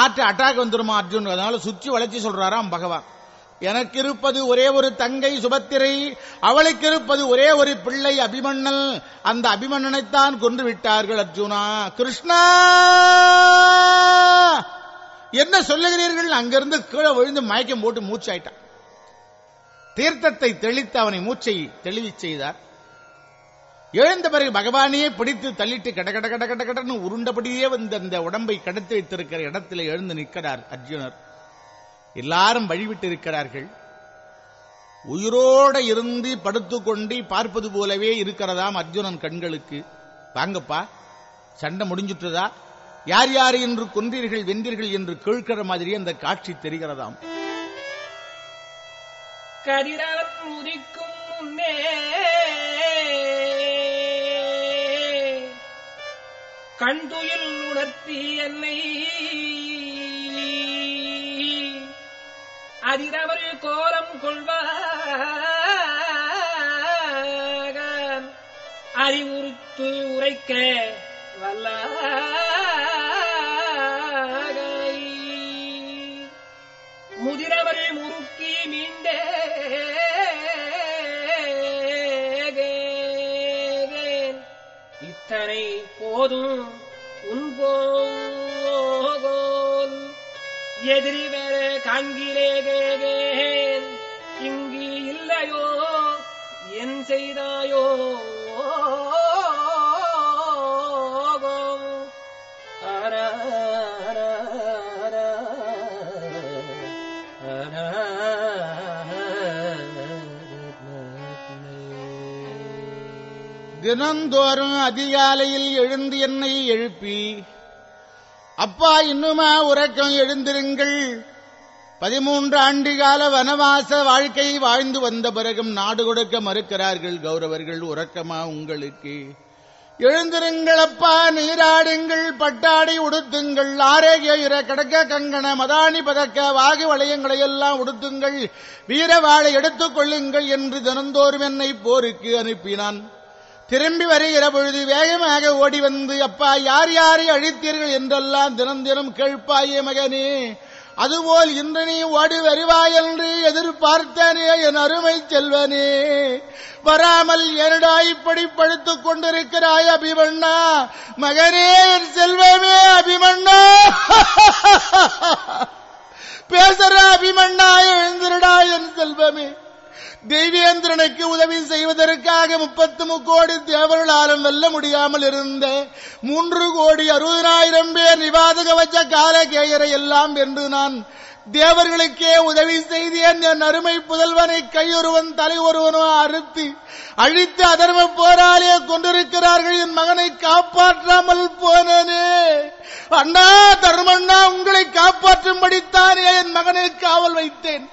ஆற்று அட்டாக் வந்துருமா அர்ஜுன்? அதனால சுற்றி வளர்ச்சி சொல்றாராம் பகவான். எனக்கு இருப்பது ஒரே ஒரு தங்கை சுபத்திரை அவளுக்கு இருப்பது ஒரே ஒரு பிள்ளை அபிமன்னல். அந்த அபிமன்னனைத்தான் கொன்று விட்டார்கள் அர்ஜுனா. கிருஷ்ணா! என்ன சொல்லுகிறீர்கள்? அங்கிருந்து கீழே விழுந்து மயக்கம் போட்டு மூச்சாயிட்டான். தீர்த்தத்தை தெளித்து அவனை மூச்சை தெளிவிச் செய்தார். எழுந்த பிறகு பகவானையே பிடித்து தள்ளிட்டு கட கட கட கட கடன்னு உருண்டபடியே வந்து அந்த உடம்பை கடத்தி வைத்திருக்கிற இடத்துல எழுந்து நிற்கிறார் அர்ஜுனர். எல்லாரும் வழிவிட்டு இருக்கிறார்கள் உயிரோட இருந்து படுத்துக்கொண்டு பார்ப்பது போலவே இருக்கிறதாம் அர்ஜுனன் கண்களுக்கு. வாங்கப்பா சண்டை முடிஞ்சுட்டுதா? யார் யார் என்று கொன்றீர்கள் வென்றீர்கள் என்று கேட்கிற மாதிரி அந்த காட்சி தெரிகிறதாம். கதிரவன் உதிக்கும் முன்னே கண்துயில் உணர்த்தி என்னை அதிரவர் கோலம் கொள்வான் அறிவுறுத்து உரைக்க வல்ல முதிரவர் முறுக்கி மீண்டே. இத்தனை போதும். உன்போகோல் எதிரி வேற காண்கிறேன் இங்கு இல்லையோ என் செய்தாயோ. தினந்தோறும் அதிகாலையில் எழுந்து என்னை எழுப்பி அப்பா இன்னுமா உறக்கம் எழுந்திருங்கள். பதிமூன்று ஆண்டு கால வனவாச வாழ்க்கை வாழ்ந்து வந்த பிறகும் நாடு கொடுக்க மறுக்கிறார்கள் கௌரவர்கள் உறக்கமா உங்களுக்கு. எழுந்திருங்கள் அப்பா நீராடுங்கள் பட்டாடி உடுத்துங்கள் ஆரோக்கிய இர கடக்க கங்கண மதானி பதக்க வாகு வளையங்களை எல்லாம் உடுத்துங்கள் வீரவாளை எடுத்துக் கொள்ளுங்கள் என்று தினந்தோறும் என்னை போருக்கு அனுப்பினான். திரும்பி வருகிற பொழுது வேகமாக ஓடி வந்து அப்பா யார் யாரை அழித்தீர்கள் என்றெல்லாம் தினம் தினம் கேட்பாயே மகனே. அதுபோல் இன்று நீ ஓடி வருவாய் என்று எதிர்பார்த்தனே என் அருமை செல்வனே. வராமல் என்னடா இப்படி படுத்துக் கொண்டிருக்கிறாய் அபிமன்னா? மகனே என் செல்வமே அபிமன்னா. பேசுற அபிமன்னா எழுந்திரடா என் செல்வமே. தேவேந்திரனுக்கு உதவி செய்வதற்காக முப்பத்து முக்கோடி தேவர்களாலும் வெல்ல முடியாமல் இருந்த மூன்று கோடி அறுபதாயிரம் பேர் நிவாதக வச்ச காலகேயரை எல்லாம் என்று நான் தேவர்களுக்கே உதவி செய்தேன். என் அருமை புதல்வனை கையொருவன் தலை ஒருவனோ அறுத்து அழித்து அதர்ம போராளிய கொண்டிருக்கிறார்கள் என் மகனை காப்பாற்றாமல் போனேனே. அண்ணா தர்மண்ணா உங்களை காப்பாற்றும்படித்தானே என் மகனை காவல் வைத்தேன்.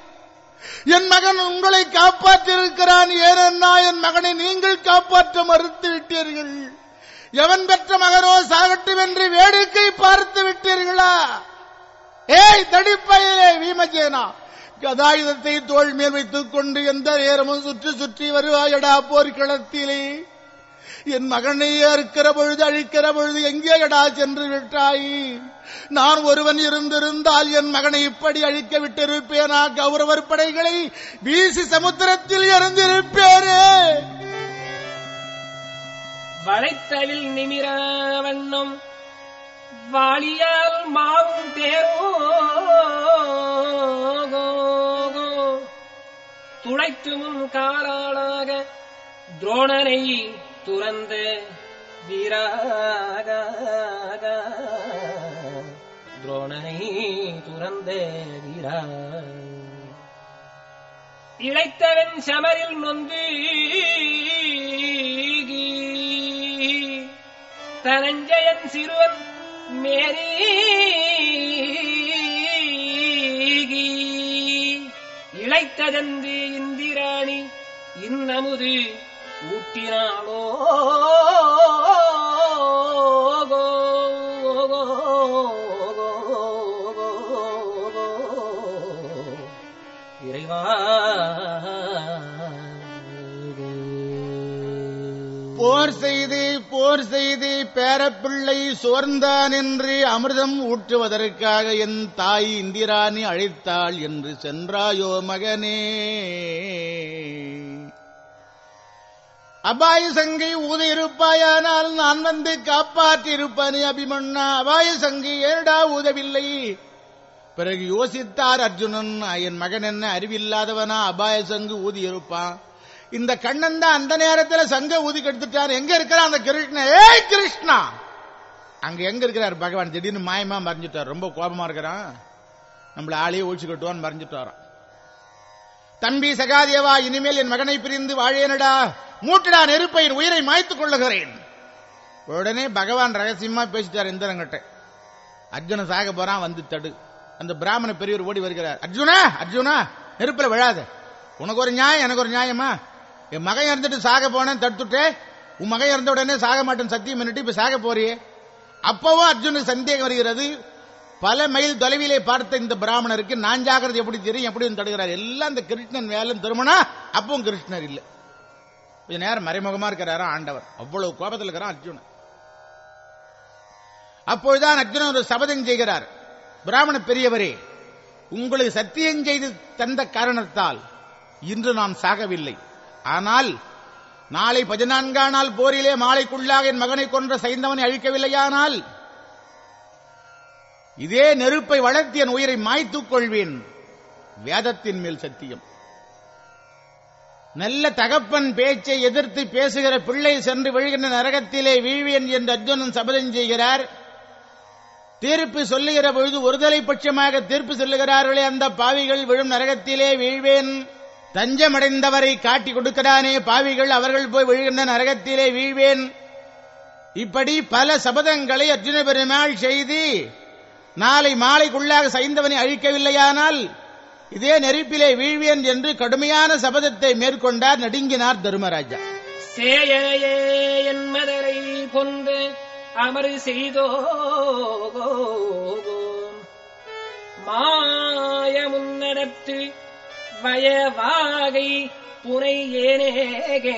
என் மகன் உங்களை காப்பாற்றியிருக்கிறான் ஏனென்னா என் மகனை நீங்கள் காப்பாற்ற மறுத்து விட்டீர்கள் எவன் பெற்ற மகனோ சாகட்டும் என்று வேடிக்கை பார்த்து விட்டீர்களா? ஏய் தடிப்பையிலே வீமஜேனா கதாயுதத்தை தோல் மேல் வைத்துக் கொண்டு எந்த நேரமும் சுற்றி சுற்றி வருவாயடா போர்க்களத்திலே? என் மகனை அறுக்கிற பொழுது அழிக்கிற பொழுது எங்கேயடா சென்று விட்டாய்? நான் ஒருவன் இருந்திருந்தால் என் மகனை இப்படி அழிக்க விட்டிருப்பேனா? கௌரவர் படைகளை வீசி சமுத்திரத்தில் இறந்திருப்பேனே வளைத்தவில் நிமிரவண்ணம் வாளியால் மாவும் தேரோ துளைத்து முன் காலாளாக துரோணனை துறந்த வீராக துரோணனை துறந்தே வீரா இழைத்தவன் சமரில் நொந்து தனஞ்சயன் சிறுவன் மேரி இழைத்ததன்று இந்திராணி இன்னமுது ஊட்டினாளோ போர் செய்து போர் செய்து பேரப்பிள்ளை சோர்ந்தான் என்று அமிர்தம் ஊற்றுவதற்காக என் தாய் இந்திராணி அழைத்தாள் என்று சென்றாயோ மகனே. அபாய சங்கை ஊத இருப்பாயானால் நான் வந்து காப்பாற்றிருப்பானே அபிமன்னா. அபாய சங்கை ஏடா ஊதவில்லை. பிறகு யோசித்தார் அர்ஜுனன் என் மகன் என்ன அறிவில்லாதவனா? அபாய சங்கு ஊதி இருப்பான். இந்த கண்ணன் தான் அந்த நேரத்தில் சங்க ஊதி கெடுத்துட்டார். எங்க இருக்கிறான் அந்த கிருஷ்ண ஏய் கிருஷ்ணா! அங்க எங்க இருக்கிறார்? பகவான்? திடீர்னு மாயமா மறைஞ்சிட்டார். ரொம்ப கோபமா இருக்கிறான். நம்மள ஆளையே ஒழிச்சு கட்டுவான்னு மறைஞ்சிட்டாராம். தம்பி சகாதேவா இனிமேல் என் மகனை பிரிந்து வாழேனடா. மூட்டடா நெருப்பை உயிரை மாய்த்துக் கொள்ளுகிறேன். உடனே பகவான் ரகசியமா பேசிட்டார் இந்திரங்கிட்ட அர்ஜுன சாக போறான் வந்து தடு. அந்த பிராமண பெரியவர் ஓடி வருகிறார். அர்ஜுனா அர்ஜுனா நெருப்பில் விழாத. உனக்கு ஒரு நியாயம் எனக்கு ஒரு நியாயமா? என் மகன் இறந்துட்டு சாக போனேன் தடுத்துட்டே உன் மகன் இறந்த உடனே சாக மாட்டேன் சத்தியம் பண்ணிட்டு இப்ப சாக போறியே? அப்பவும் அர்ஜுனுக்கு சந்தேகம் வருகிறது. பல மைல் தொலைவிலே பார்த்த இந்த பிராமணருக்கு நான் ஜாகிறது எப்படி தெரியும்? எப்படி தடுகிறார் தடுக்கிறார்? எல்லாம் இந்த கிருஷ்ணன் வேலும் திருமணா அப்பவும் கிருஷ்ணர் இல்ல. கொஞ்ச நேரம் மறைமுகமா இருக்கிறாரா ஆண்டவர். அவ்வளவு கோபத்தில் இருக்கிறான் அர்ஜுனன். அப்போதுதான் அர்ஜுனன் ஒரு சபதம் செய்கிறார். பிராமண பெரியவரே உங்களுக்கு சத்தியம் செய்து தந்த காரணத்தால் இன்று நான் சாகவில்லை. ஆனால் நாளை பதினான்காம் நாள் போரிலே மாலைக்குள்ளாக என் மகனை கொன்ற சைந்தவனை அழிக்கவில்லையானால் இதே நெருப்பை வளர்த்தி என் உயிரை மாய்த்துக் கொள்வேன். வேதத்தின் மேல் சத்தியம். நல்ல தகப்பன் பேச்சை எதிர்த்து பேசுகிற பிள்ளை சென்று விழுகின்ற நரகத்திலே வீழ்வேன் என்று அர்ஜுனன் சபதம் செய்கிறார். தீர்ப்பு சொல்லுகிற பொழுது ஒருதலை பட்சமாக தீர்ப்பு சொல்லுகிறார்களே அந்த பாவிகள் விழும் நரகத்திலே வீழ்வேன். தஞ்சமடைந்தவரை காட்டி கொடுக்கிறானே பாவிகள் அவர்கள் போய் விழுகின்ற நரகத்திலே வீழ்வேன். இப்படி பல சபதங்களை அர்ஜுன பெருமாள் செய்து நாளை மாலைக்குள்ளாக சைந்தவனை அழிக்கவில்லையானால் இதே நெருப்பிலே வீழ்வேன் என்று கடுமையான சபதத்தை மேற்கொண்டார் நடுங்கினார் தருமராஜா. சேயனையே என் கொண்டு அமர் செய்தோ மாயமுன்னடத்து வயவாகை புனை ஏனேகே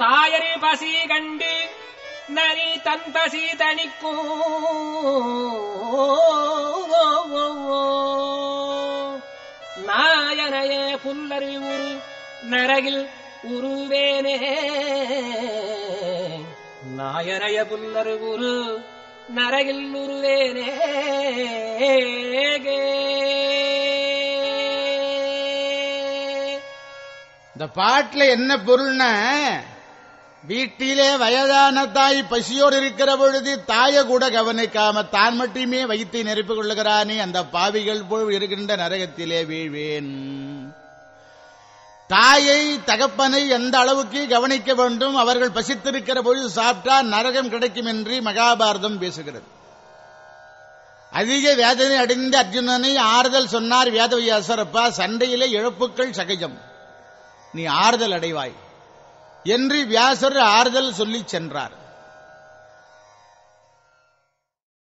தாயரு பசி கண்டு நரி தன் பசி தணிக்கும் நாயனைய புல்லறி உரு நரகில் உருவேனே. நாயனைய புல்லறு உரு நரகில் உருவேனே. இந்த பாட்டுல என்ன பொருள்னா வீட்டிலே வயதான தாய் பசியோடு இருக்கிற பொழுது தாய கூட கவனிக்காம தான் மட்டுமே வைத்து நெருப்பிக் கொள்ளுகிறானே அந்த பாவிகள் போல் இருக்கின்ற நரகத்திலே வீழ்வேன். தாயை தகப்பனை எந்த அளவுக்கு கவனிக்க வேண்டும் அவர்கள் பசித்திருக்கிற பொழுது சாப்பிட்டா நரகம் கிடைக்கும் என்று மகாபாரதம் பேசுகிறது. அதிக வேதனை அடைந்த அர்ஜுனனை ஆறுதல் சொன்னார் வேதவியாசரப்பா சண்டையிலே இழப்புக்கள் சகஜம். நீ ஆறுதல் அடைவாய் என்று வியாசர் ஆறுதல் சொல்லிச் சென்றார்.